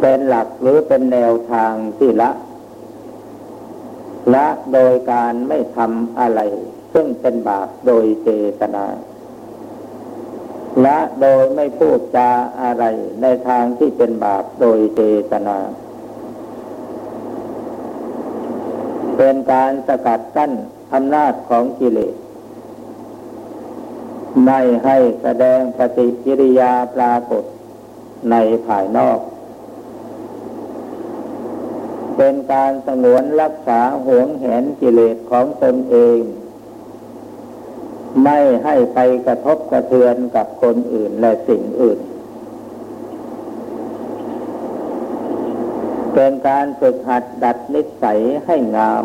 A: เป็นหลักหรือเป็นแนวทางที่ละ ละโดยการไม่ทำอะไร ซึ่งเป็นบาปโดยเจตนาละโดยไม่พูดจาอะไรในทางที่เป็นบาปโดยเจตนา เป็นการสกัดกั้นอำนาจของกิเลสไม่ให้แสดงปฏิกิริยาปรากฏในภายนอก เป็นการสงวนรักษาหวงแหนกิเลสของตนเอง ไม่ให้ไปกระทบกระเทือนกับคนอื่นและสิ่งอื่น เป็นการฝึกหัดดัดนิสัยให้งาม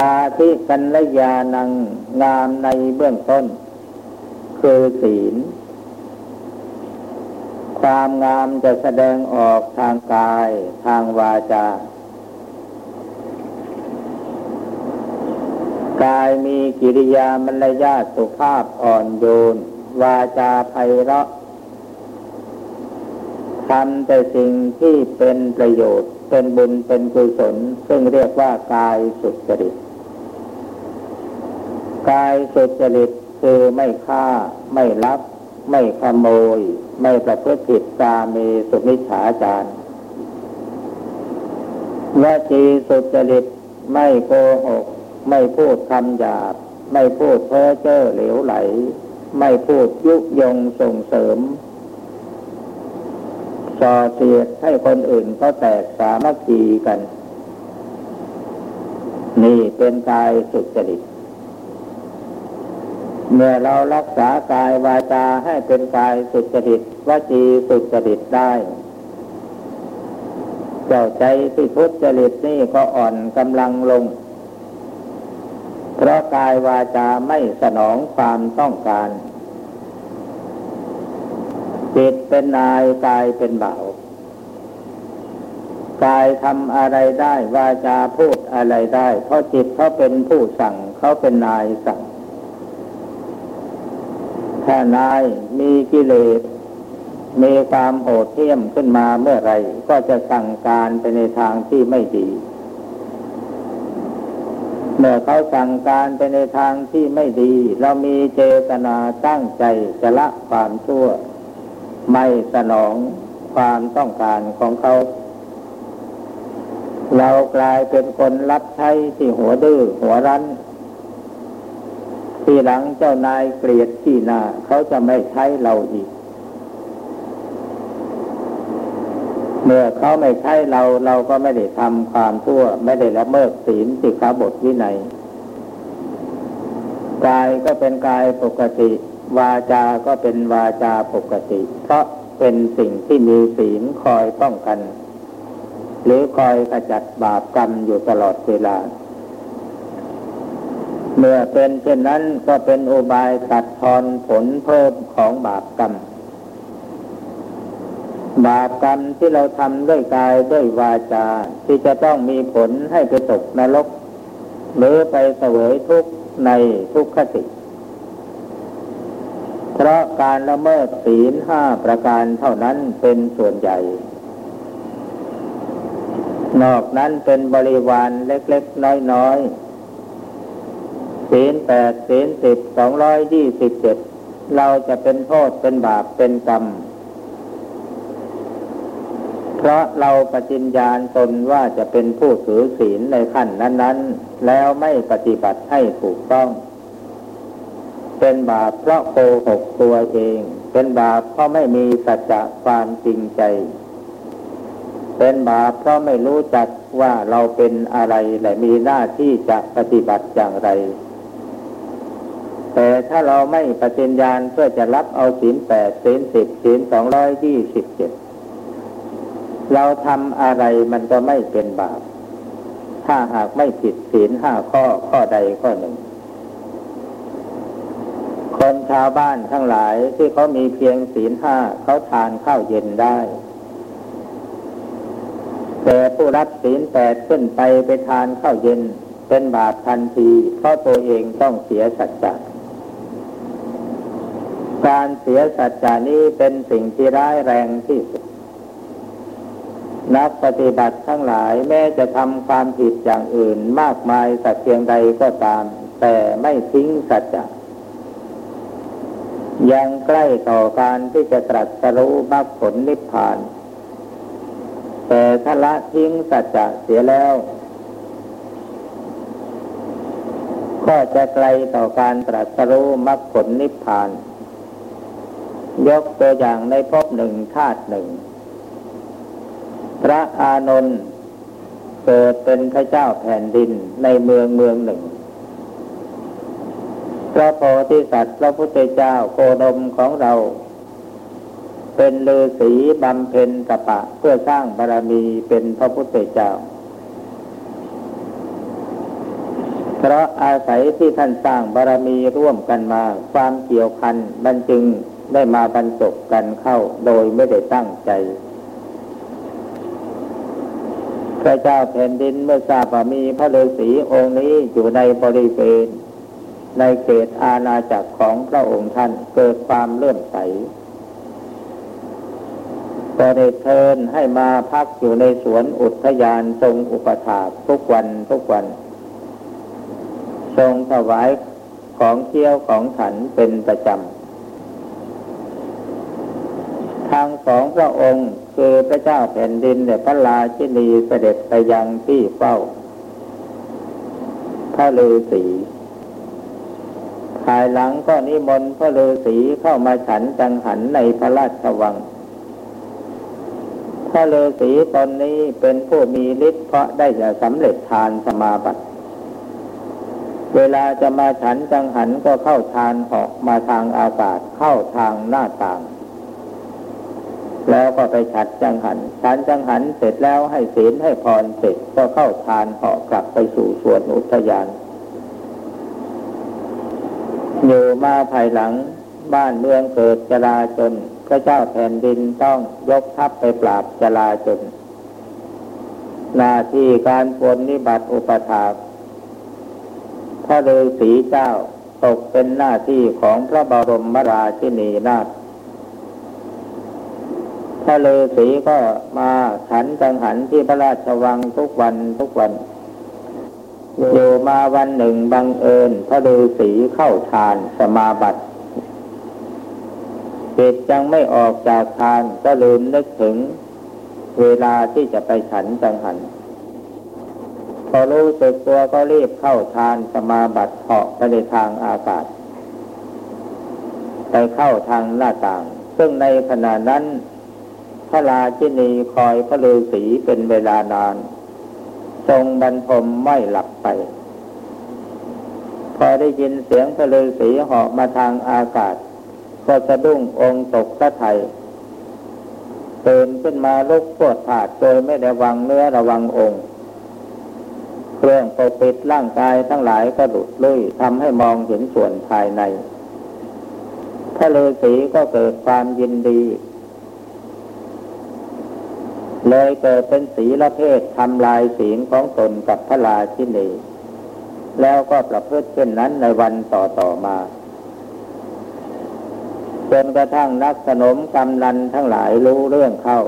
A: อาทิกัลยานังงามในเบื้องต้น คือศีล ความงามจะแสดงออกทางกายทางวาจากายมีกิริยามารยาสุภาพอ่อนโยน วาจาไพเราะทำแต่สิ่งที่เป็นประโยชน์ เป็นบุญเป็นกุศล ซึ่งเรียกว่ากายสุจริต กายสุจริตคือไม่ฆ่าไม่ลัก ไม่ขโมย ไม่ประพฤติผิดตาเมสุมิฉาจารวจีสุจริตไม่โกหก ไม่พูดคำหยาบ ไม่พูดเพ้อเจ้อเหลวไหล ไม่พูดยุยงส่งเสริมส่อเสียดให้คนอื่นเขาแตกสามัคคีกัน นี่เป็นกายสุจริต เมื่อเรารักษากายวาจาให้เป็นกายสุจริตวจีสุจริตได้ เจ้าใจที่ทุจริตนี่ก็อ่อนกำลังลง เพราะกายวาจาไม่สนองความต้องการจิตเป็นนายกายเป็นบ่าวกายทำอะไรได้ วาจาพูดอะไรได้ เพราะจิตเขาเป็นผู้สั่งเขาเป็นนายสั่ง ถ้านายมีกิเลส มีความโหดเหี้ยมขึ้นมาเมื่อไรก็จะสั่งการไปในทางที่ไม่ดี เมื่อเขาสั่งการไปในทางที่ไม่ดี เรามีเจตนาตั้งใจจะละความชั่ว ไม่สนองความต้องการของเขา เรากลายเป็นคนรับใช้ที่หัวดื้อหัวรั้น ทีหลังเจ้านายเกลียดที่หน้าเขาจะไม่ใช้เราอีก เมื่อเขาไม่ใช่เราเราก็ไม่ได้ทำความชั่วไม่ได้ละเมิดศีลสิกขาบทวินัยกายก็เป็นกายปกติ วาจา ก็เป็นวาจาปกติ เพราะเป็นสิ่งที่มีศีลคอยป้องกัน หรือคอยขจัดบาปกรรมอยู่ตลอดเวลา เมื่อเป็นเช่นนั้นก็เป็นอุบายตัดทอนผลเพิ่มของบาปกรรม บาปกรรมที่เราทำด้วยกายด้วยวาจา ที่จะต้องมีผลให้ไปตกนรก หรือไปเสวยทุกข์ในทุกขติ เพราะการละเมิดศีลห้าประการเท่านั้นเป็นส่วนใหญ่ นอกนั้นเป็นบริวารเล็กๆน้อยๆ ศีลแปดศีลสิบสองร้อยยี่สิบเจ็ดเราจะเป็นโทษเป็นบาปเป็นกรรม เพราะเราปฏิญญาณตนว่าจะเป็นผู้ถือศีลในขั้นนั้น ๆ แล้วไม่ปฏิบัติให้ถูกต้อง เป็นบาปเพราะโกหกตัวเอง เป็นบาปเพราะไม่มีสัจจะความจริงใจ เป็นบาปเพราะไม่รู้จักว่าเราเป็นอะไรและมีหน้าที่จะปฏิบัติอย่างไร แต่ถ้าเราไม่ปฏิญญาณเพื่อจะรับเอาศีลแปดศีลสิบศีลสองร้อยยี่สิบเจ็ดเราทำอะไรมันก็ไม่เป็นบาป ถ้าหากไม่ผิดศีลห้าข้อข้อใดข้อหนึ่ง คนชาวบ้านทั้งหลายที่เขามีเพียงศีลห้าเขาทานข้าวเย็นได้ แต่ผู้รับศีลแปดขึ้นไปไปทานข้าวเย็นเป็นบาปทันทีเพราะตัวเองต้องเสียสัจจะ การเสียสัจจานี้เป็นสิ่งที่ร้ายแรงที่สุด นักปฏิบัติทั้งหลายแม้จะทำความผิดอย่างอื่นมากมายสักเพียงใดก็ตาม แต่ไม่ทิ้งสัจจะยังใกล้ต่อการที่จะตรัสรู้มรรคผลนิพพาน แต่ถ้าละทิ้งสัจจะเสียแล้ว ก็จะไกลต่อการตรัสรู้มรรคผลนิพพาน ยกตัวอย่างในภพหนึ่งธาตุหนึ่ง พระอานนท์เกิดเป็นพระเจ้าแผ่นดินในเมืองเมืองหนึ่ง พระโพธิสัตว์พระพุทธเจ้าโคดมของเรา เป็นฤาษีบำเพ็ญตปะเพื่อสร้างบารมีเป็นพระพุทธเจ้า เพราะอาศัยที่ท่านสร้างบารมีร่วมกันมาความเกี่ยวพันมันจึง ได้มาบรรจบกันเข้าโดยไม่ได้ตั้งใจ พระเจ้าแผ่นดินเมื่อทราบว่ามีพระฤาษีองค์นี้อยู่ในบริเวณ ในเขตอาณาจักรของพระองค์ท่านเกิดความเลื่อมใสก็ได้เชิญให้มาพักอยู่ในสวนอุทยานทรงอุปถาทุกวันทุกวัน ทรงถวายของเที่ยวของฉันเป็นประจำ ทางสองพระองค์คือพระเจ้าแผ่นดินเนี่ยพระราชินีเสด็จไปยังที่เฝ้าพระฤาษีภายหลังก็นิมนต์พระฤาษีเข้ามาฉันจังหันในพระราชวัง พระฤาษีตอนนี้เป็นผู้มีฤทธิ์เพราะได้จะสำเร็จทานสมาบัติเวลาจะมาฉันจังหันก็เข้าทานหอกมาทางอากาศเข้าทางหน้าต่าง แล้วก็ไปฉัดจังหันฉันจังหันเสร็จแล้วให้ศีลให้พรเสร็จก็เข้าทานเหาะกลับไปสู่สวนอุทยานอยู่มาภายหลังบ้านเมืองเกิดจลาจนพระเจ้าแผ่นดินต้องยกทัพไปปราบจลาจนหน้าที่การปนนิบัติอุปถาพระฤาษีเจ้าตกเป็นหน้าที่ของพระบรมราชินีนาถ พระฤาษีก็มาขันจังหันที่พระราชวังทุกวันทุกวันอยู่มาวันหนึ่งบังเอิญพระฤาษีเข้าทานสมาบัติจิตยังไม่ออกจากทานก็ลืมนึกถึงเวลาที่จะไปฉันจังหัน พอรู้สึกตัวก็รีบเข้าทานสมาบัติเหาะไปในทางอากาศ ไปเข้าทางหน้าต่าง ซึ่งในขณะนั้น พระราชินีคอยพระฤาษีเป็นเวลานาน ทรงบรรทมไม่หลับไป พอได้ยินเสียงพระฤาษีเหาะมาทางอากาศ ก็สะดุ้งองค์ตกพระไทยตื่นขึ้นมาลุกปวดผาดโดยไม่ได้วังเนื้อระวังองค์เครื่องปกปิดร่างกายทั้งหลายก็ดุดลุยทำให้มองเห็นส่วนภายในพระฤาษีก็เกิดความยินดี เลยเกิดเป็นสีละเพศทำลายศีลของตนกับพระราชินีแล้วก็ประพฤติเช่นนั้นในวันต่อต่อมาจนกระทั่งนักสนมกำนันทั้งหลายรู้เรื่องเข้า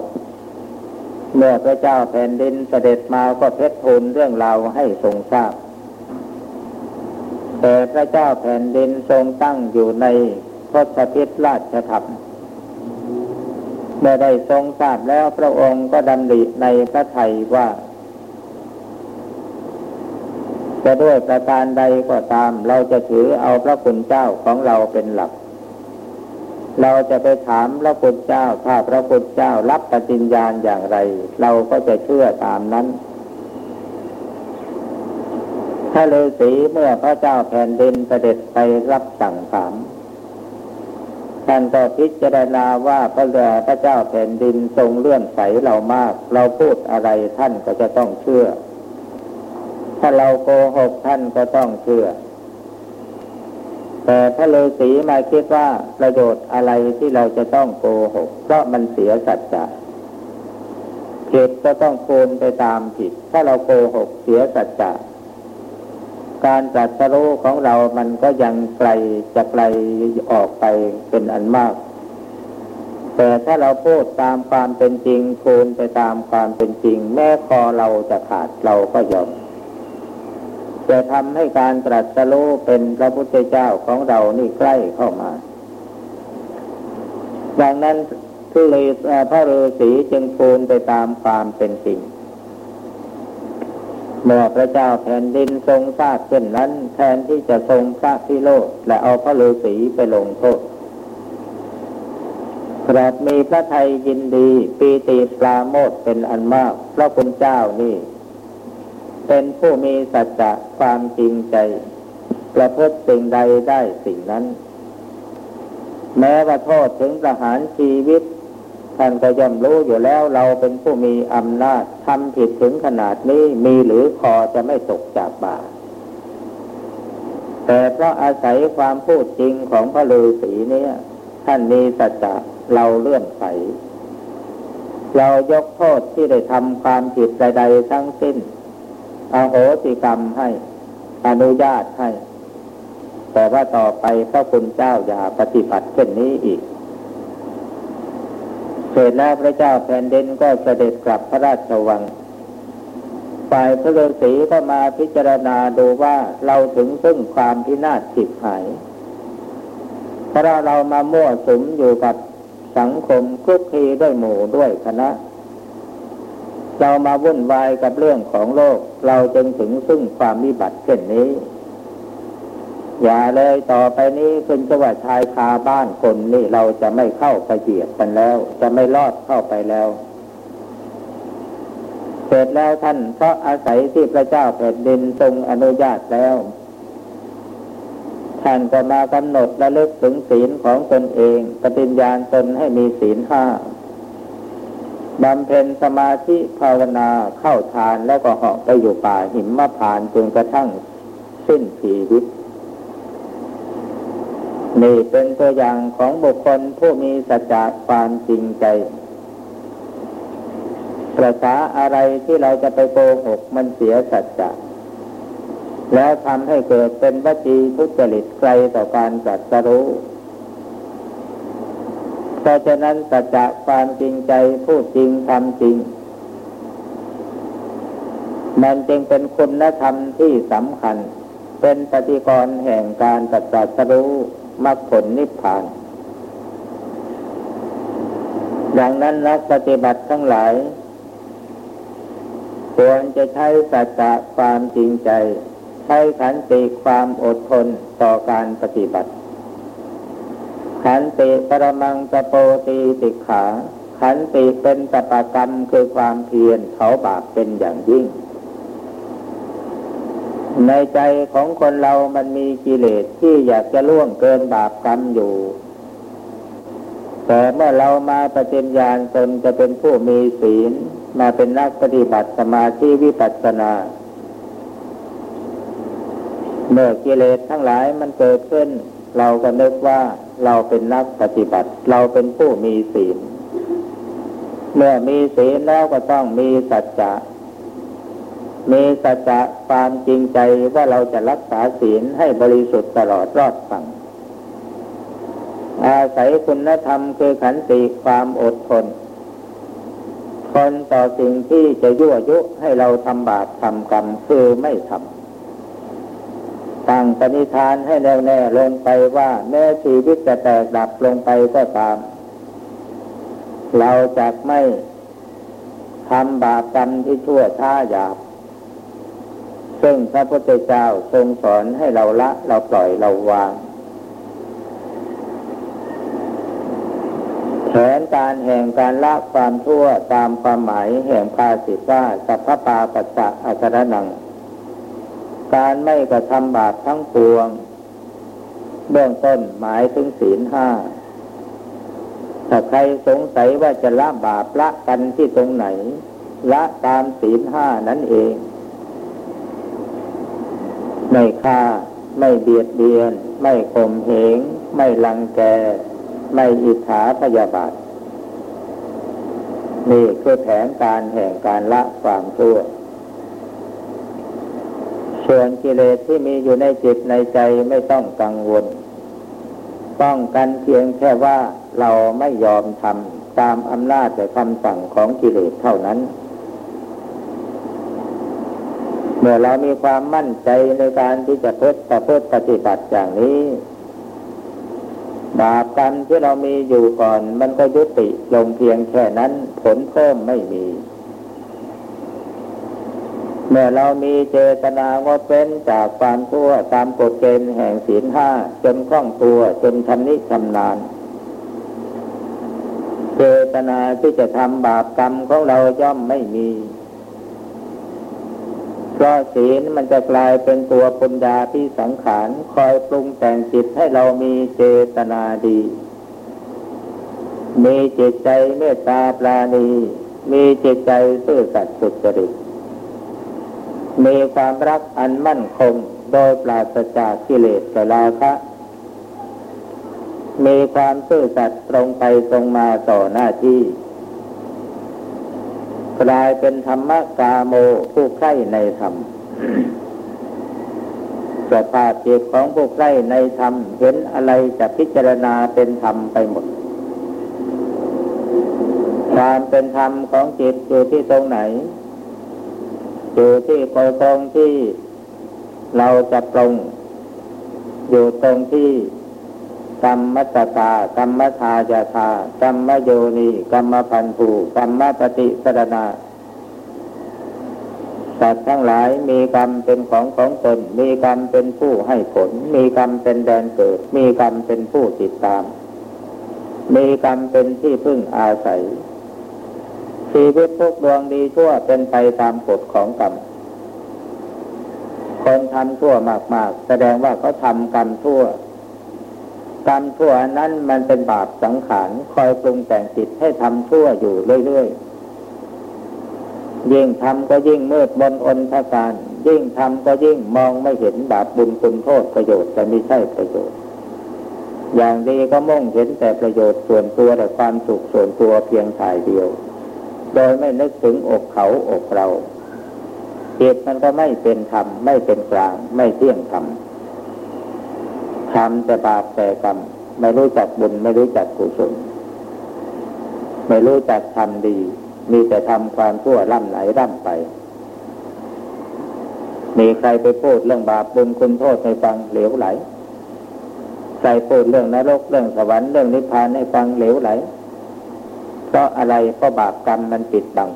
A: เมื่อพระเจ้าแผ่นดินเสด็จมาก็เพชรทูลเรื่องราวให้ทรงทราบ แต่พระเจ้าแผ่นดินทรงตั้งอยู่ในพระพิษราชธรรม เมื่อได้ทรงทราบแล้วพระองค์ก็ดำริในพระไทยว่า จะด้วยประการใดก็ตาม เราจะถือเอาพระคุณเจ้าของเราเป็นหลัก เราจะไปถามพระพุทธเจ้า ถ้าพระพุทธเจ้ารับปฏิญญาณอย่างไร เราก็จะเชื่อตามนั้นถ้าฤาษีเมื่อพระเจ้าแผ่นดินเสด็จไปรับสั่งถาม ท่านก็พิจารณาว่าพระเรือพระเจ้าแผ่นดินทรงเลื่อนใสเรามาก เราพูดอะไรท่านก็จะต้องเชื่อ ถ้าเราโกหกท่านก็ต้องเชื่อ แต่พระฤาษีมาคิดว่าประโยชน์อะไรที่เราจะต้องโกหก เพราะมันเสียสัจจะผิดก็ต้องโกนไปตามผิด ถ้าเราโกหกเสียสัจจะ การจัสรู้ของเรามันก็ยังไกลจะไกลออกไปเป็นอันมาก แต่ถ้าเราพูดตามความเป็นจริงโกนไปตามความเป็นจริง แม้คอเราจะขาดเราก็ยอมจะทำให้การตรัสรู้เป็นพระพุทธเจ้าของเรานี่ใกล้เข้ามาดังนั้นที่เลพระฤาษีจึงปูนไปตามความเป็นจริง เมื่อพระเจ้าแผ่นดินทรงทราบเช่นนั้นแทนที่จะทรงพระพิโรธและเอาพระฤาษีไปลงโทษกราบมีพระไทยยินดีปีติปราโมทเป็นอันมากพระคุณเจ้านี่ เป็นผู้มีสัจจะความจริงใจ ประพฤติสิ่งใดได้สิ่งนั้น แม้ว่าโทษถึงประหารชีวิต ท่านก็ย่อมรู้อยู่แล้วเราเป็นผู้มีอำนาจทำผิดถึงขนาดนี้มีหรือคอจะไม่ตกจากบ่าแต่เพราะอาศัยความพูดจริงของพระฤาษีเนี้ท่านมีสัจจะเราเลื่อนใสเรายกโทษที่ได้ทำความผิดใดๆทั้งสิ้นอโหสิกรรมให้ อนุญาตให้ แต่ว่าต่อไปพระคุณเจ้าอย่าปฏิบัติเช่นนี้อีก เสร็จแล้วพระเจ้าแผ่นดินก็เสด็จกลับพระราชวัง ฝ่ายพระฤาษีก็มาพิจารณาดูว่าเราถึงซึ่งความพินาศผิดหายเพราะเรามามั่วสุมอยู่กับสังคมคุกคีด้วยหมู่ด้วยคณะ เรามาวุ่นวายกับเรื่องของโลก เราจึงถึงซึ่งความวิบัติเช่นนี้ อย่าเลยต่อไปนี้ขึ้นจะว่าชายคาบ้านคนนี่เราจะไม่เข้าไปเหยียดกันแล้ว จะไม่ลอดเข้าไปแล้ว เสร็จแล้วท่านเพราะอาศัยที่พระเจ้าแผ่นดินทรงอนุญาตแล้ว ท่านก็มากำหนดและลึกถึงศีลของตนเองปฏิญญาณตนให้มีศีลห้าบำเพ็ญสมาธิภาวนาเข้าทานแล้วก็เหาะไปอยู่ป่าหิมมะพานจนกระทั่งสิ้นชีวิต นี่เป็นตัวอย่างของบุคคลผู้มีสัจจะความจริงใจประษาอะไรที่เราจะไปโกหกมันเสียสัจจะแล้วทำให้เกิดเป็นวจีทุจริตไกลต่อการจัดสรู้เพราะฉะนั้นสัจจะความจริงใจพูดจริงทำจริง มันจึงเป็นคุณธรรมที่สำคัญ เป็นปฏิกรณ์แห่งการจัดจัดสรู้ มรรคผลนิพพาน ดังนั้นนักปฏิบัติทั้งหลาย ควรจะใช้สัจจะความจริงใจ ใช้ขันติความอดทนต่อการปฏิบัติ ขันติปรมังสโปตีติขา ขันติเป็นตปกรรมคือความเพียรเขาบาปเป็นอย่างยิ่ง ในใจของคนเรามันมีกิเลสที่อยากจะล่วงเกินบาปกรรมอยู่ แต่เมื่อเรามาปฏิญญาณตนจะเป็นผู้มีศีล มาเป็นนักปฏิบัติสมาธิวิปัสสนา เมื่อกิเลสทั้งหลายมันเกิดขึ้น เราก็นึกว่าเราเป็นนักปฏิบัติ เราเป็นผู้มีศีล เมื่อมีศีลแล้วก็ต้องมีสัจจะ มีสัจจะความจริงใจว่าเราจะรักษาศีลให้บริสุทธิ์ตลอดรอดฝั่ง อาศัยคุณธรรมคือขันติความอดทน ทนต่อสิ่งที่จะยั่วยุให้เราทำบาปทำกรรมคือไม่ทำตั้งปณิธานให้แน่วแน่ลงไปว่าแม้ชีวิตจะแตกดับลงไปก็ตาม เราจะไม่ทำบาปกรรมที่ชั่วช้าหยาบ ซึ่งพระพุทธเจ้าทรงสอนให้เราละ เราปล่อยเราวางแผนการแห่งการละความทั่วตามความหมายแห่งภาสิตว่าสัพพปาปัสสะอัจรนัง การไม่กระทำบาปทั้งปวง เบื้องต้นหมายถึงศีลห้าถ้าใครสงสัยว่าจะละบาปละกันที่ตรงไหน ละตามศีลห้านั่นเอง ไม่ฆ่า ไม่เบียดเบียน ไม่ข่มเหง ไม่ลังแก ไม่อิจฉาพยาบาท นี่คือแผนการแห่งการละความชั่ว ส่วนกิเลสที่มีอยู่ในจิตในใจไม่ต้องกังวล ป้องกันเพียงแค่ว่าเราไม่ยอมทำตามอำนาจแต่คำสั่งของกิเลสเท่านั้น เมื่อเรามีความมั่นใจในการที่จะพฤติปฏิบัติอย่างนี้ บาปกรรมที่เรามีอยู่ก่อน มันก็ยุติลงเพียงแค่นั้นผลเพิ่มไม่มี เมื่อเรามีเจตนางดเว้นจากความชั่วตามกฎเกณฑ์แห่งศีลห้าจนคล่องตัวจนชำนิชำนาญเจตนาที่จะทำบาปกรรมของเราย่อมไม่มี พราะศีลมันจะกลายเป็นตัวปัญญาที่สังขารคอยปรุงแต่งจิตให้เรามีเจตนาดี มีจิตใจเมตตาปราณี มีจิตใจซื่อสัตย์สุจริต มีความรักอันมั่นคงโดยปราศจากกิเลสและราคะ มีความซื่อสัตย์ตรงไปตรงมาต่อหน้าที่ กลายเป็นธรรมกาโมผู้ใคร่ในธรรมสภาพจิตของผู้ใคร่ในธรรมเห็นอะไรจะพิจารณาเป็นธรรมไปหมด ความเป็นธรรมของจิตอยู่ที่ตรงไหน อยู่ที่โกตรงที่เราจะปรง อยู่ตรงที่ กรรมมัตตากรรมทายาธากรรมโยนีกรรมพันธุกรรมปฏิสรณาสัตว์ทั้งหลายมีกรรมเป็นของของตน มีกรรมเป็นผู้ให้ผล มีกรรมเป็นแดนเกิด มีกรรมเป็นผู้ติดตาม มีกรรมเป็นที่พึ่งอาศัย ชีวิตทุกดวงดีชั่วเป็นไปตามกฎของกรรม คนทำชั่วมาก ๆ แสดงว่าเขาทำกรรมชั่ว กรรมชั่วนั้นมันเป็นบาปสังขารคอยปรุงแต่งจิตให้ทำชั่วอยู่เรื่อยๆ ยิ่งทำก็ยิ่งมืดมนอนทการ ยิ่งทำก็ยิ่งมองไม่เห็นบาปบุญคุณโทษประโยชน์แต่ไม่ใช่ประโยชน์ อย่างดีก็มุ่งเห็นแต่ประโยชน์ส่วนตัวแต่ความสุขส่วนตัวเพียงถ่ายเดียว โดยไม่นึกถึงอกเขาอกเราจิตมันก็ไม่เป็นธรรมไม่เป็นกลางไม่เที่ยงธรรม ทำแต่บาปแต่กรรม ไม่รู้จักบุญไม่รู้จักกุศล ไม่รู้จักทำดี มีแต่ทำความชั่วล่ำไหลร่ำไป มีใครไปพูดเรื่องบาปบุญคุณโทษในฟังเหลวไหล ใครพูดเรื่องนรกเรื่องสวรรค์เรื่องนิพพานในฟังเหลวไหล เพราะอะไรเพราะบาปกรรมมันปิดบัง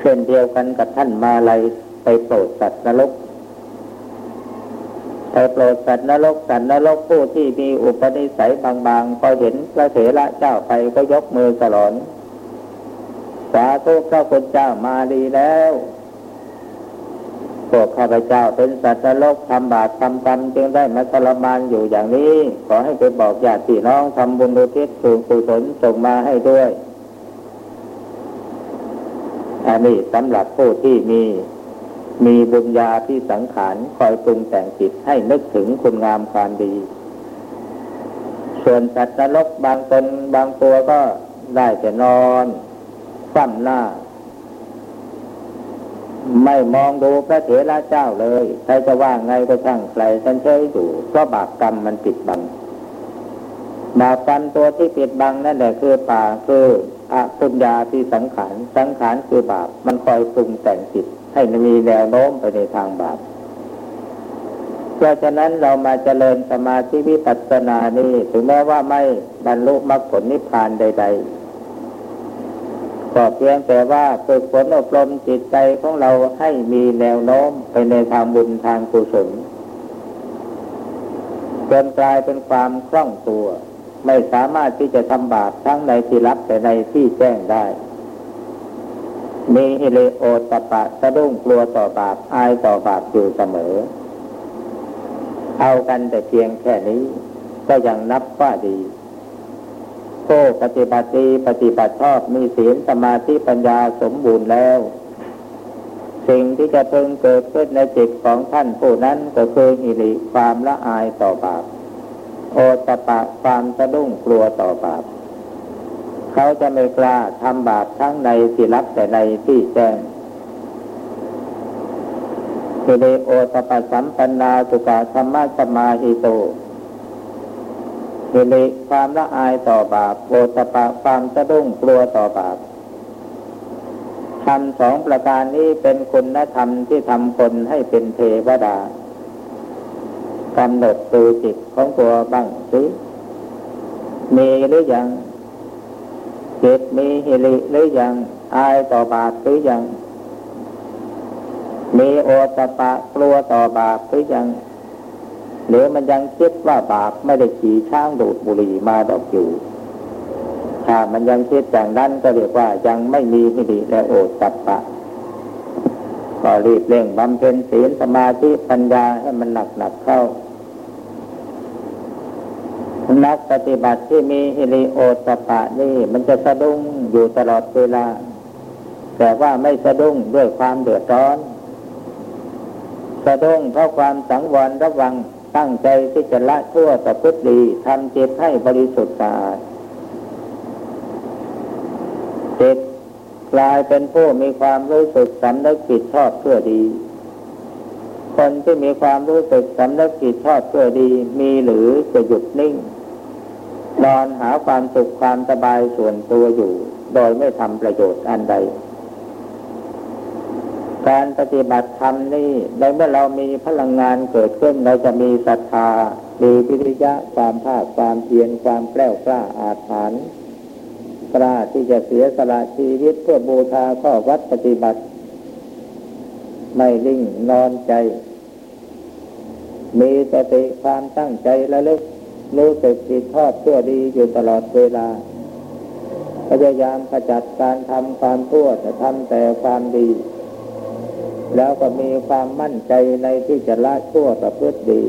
A: เช่นเดียวกันกับท่านมาลัยไปโปรดสัตว์นรก ไปโปรดสัตว์นรกสัตว์นรกผู้ที่มีอุปนิสัยบางๆพอเห็นพระเถระเจ้าไปก็ยกมือสลอนสาธุพระคุณเจ้ามาดีแล้วพวกข้าพเจ้าเป็นสัตว์นรกทำบาปทำกรรมจึงได้มาทรมานอยู่อย่างนี้ ขอให้ไปบอกญาติน้องทำบุญอุทิศส่วนกุศลส่งมาให้ด้วยอันนี้สำหรับผู้ที่มี มีบุญญาที่สังขารคอยปรุงแต่งจิตให้นึกถึงคุณงามความดี ส่วนสัตว์นรกบางตนบางตัวก็ได้แต่นอนคว่ำหน้า ไม่มองดูพระเถระเจ้าเลย ใครจะว่าไงก็ช่างใครฉันเฉยอยู่เพราะบาปกรรมมันปิดบังบาปกรรมตัวที่ปิดบังนั่นแหละคือป่าคืออปุญญาที่สังขาร สังขารคือบาปมันคอยปรุงแต่งจิต ให้มีแนวโน้มไปในทางบาปเพราะฉะนั้นเรามาเจริญสมาธิวิปัสสนานี้ถึงแม้ว่าไม่บรรลุมรรคผลนิพพานใด ๆ ก็เพียงแต่ว่าฝึกฝนอบรมจิตใจของเราให้มีแนวโน้มไปในทางบุญทางกุศลจนกลายเป็นความคล่องตัว ไม่สามารถที่จะทำบาปทั้งในที่ลับแต่ในที่แจ้งได้ มีฮิเลโอตปะสะดุ้งกลัวต่อบาปอายต่อบาปอยู่เสมอ เอากันแต่เพียงแค่นี้ ก็ยังนับว่าดีผู้ปฏิบัติดีปฏิบัติชอบมีศีลสมาธิปัญญาสมบูรณ์แล้ว สิ่งที่จะเพิ่งเกิดขึ้นในจิตของท่านผู้นั้นก็คือฮิริความละอายต่อบาปโอตปะความสะดุ้งกลัวต่อบาป เขาจะไม่กล้าทำบาปทั้งในที่ลับแต่ในที่แจ้งคือเดโอตปสัมปันนาสุกาธรรมะสมาหิโตคือเดความละอายต่อบาปโอตปะความสะดุ้งกลัวต่อบาปทำสองประการนี้เป็นคุณธรรมที่ทำคนให้เป็นเทวดากำหนดดูจิตของตัวบ้างสิมีหรือยัง จิตมีฮิริหรือยังอายต่อบาปหรือยัง มีโอตปะกลัวต่อบาปหรือยัง หรือมันยังคิดว่าบาปไม่ได้ขี่ช้างดูดบุหรี่มาดอกอยู่ถ้ามันยังคิดอย่างนั้นก็เรียกว่ายังไม่มีฮิริและโอตปะ ก็รีบเร่งบำเพ็ญศีลสมาธิปัญญาให้มันหนักหนักเข้า นักปฏิบัติที่มีฮิริโอตปะนี่มันจะสะดุ้งอยู่ตลอดเวลา แต่ว่าไม่สะดุ้งด้วยความเดือดร้อน สะดุ้งเพราะความสังวรระวังตั้งใจที่จะละชั่วต่อพุทดีทำจิตให้บริสุทธิ์สะอาดจิตกลายเป็นผู้มีความรู้สึกสำนึกผิดชอบเพื่อดี คนที่มีความรู้สึกสำนึกผิดชอบเพื่อดีมีหรือจะหยุดนิ่ง นอนหาความสุขความสบายส่วนตัวอยู่ โดยไม่ทำประโยชน์อันใด การปฏิบัติธรรมนี่ในเมื่อเรามีพลังงานเกิดขึ้น เราจะมีศรัทธา มีพิริยะ ความภาคความเพียรความแกล้วกล้าอาถรรพ์กล้าที่จะเสียสละชีวิตเพื่อบูชาข้อวัดปฏิบัติ ไม่ลิ่งนอนใจ มีสติความตั้งใจระลึก รู้สึกผิดชอบชั่วดีอยู่ตลอดเวลา พยายามขจัดการทำความทั่วจะทำแต่ความดี แล้วก็มีความมั่นใจในที่จะละชั่วประพฤติดี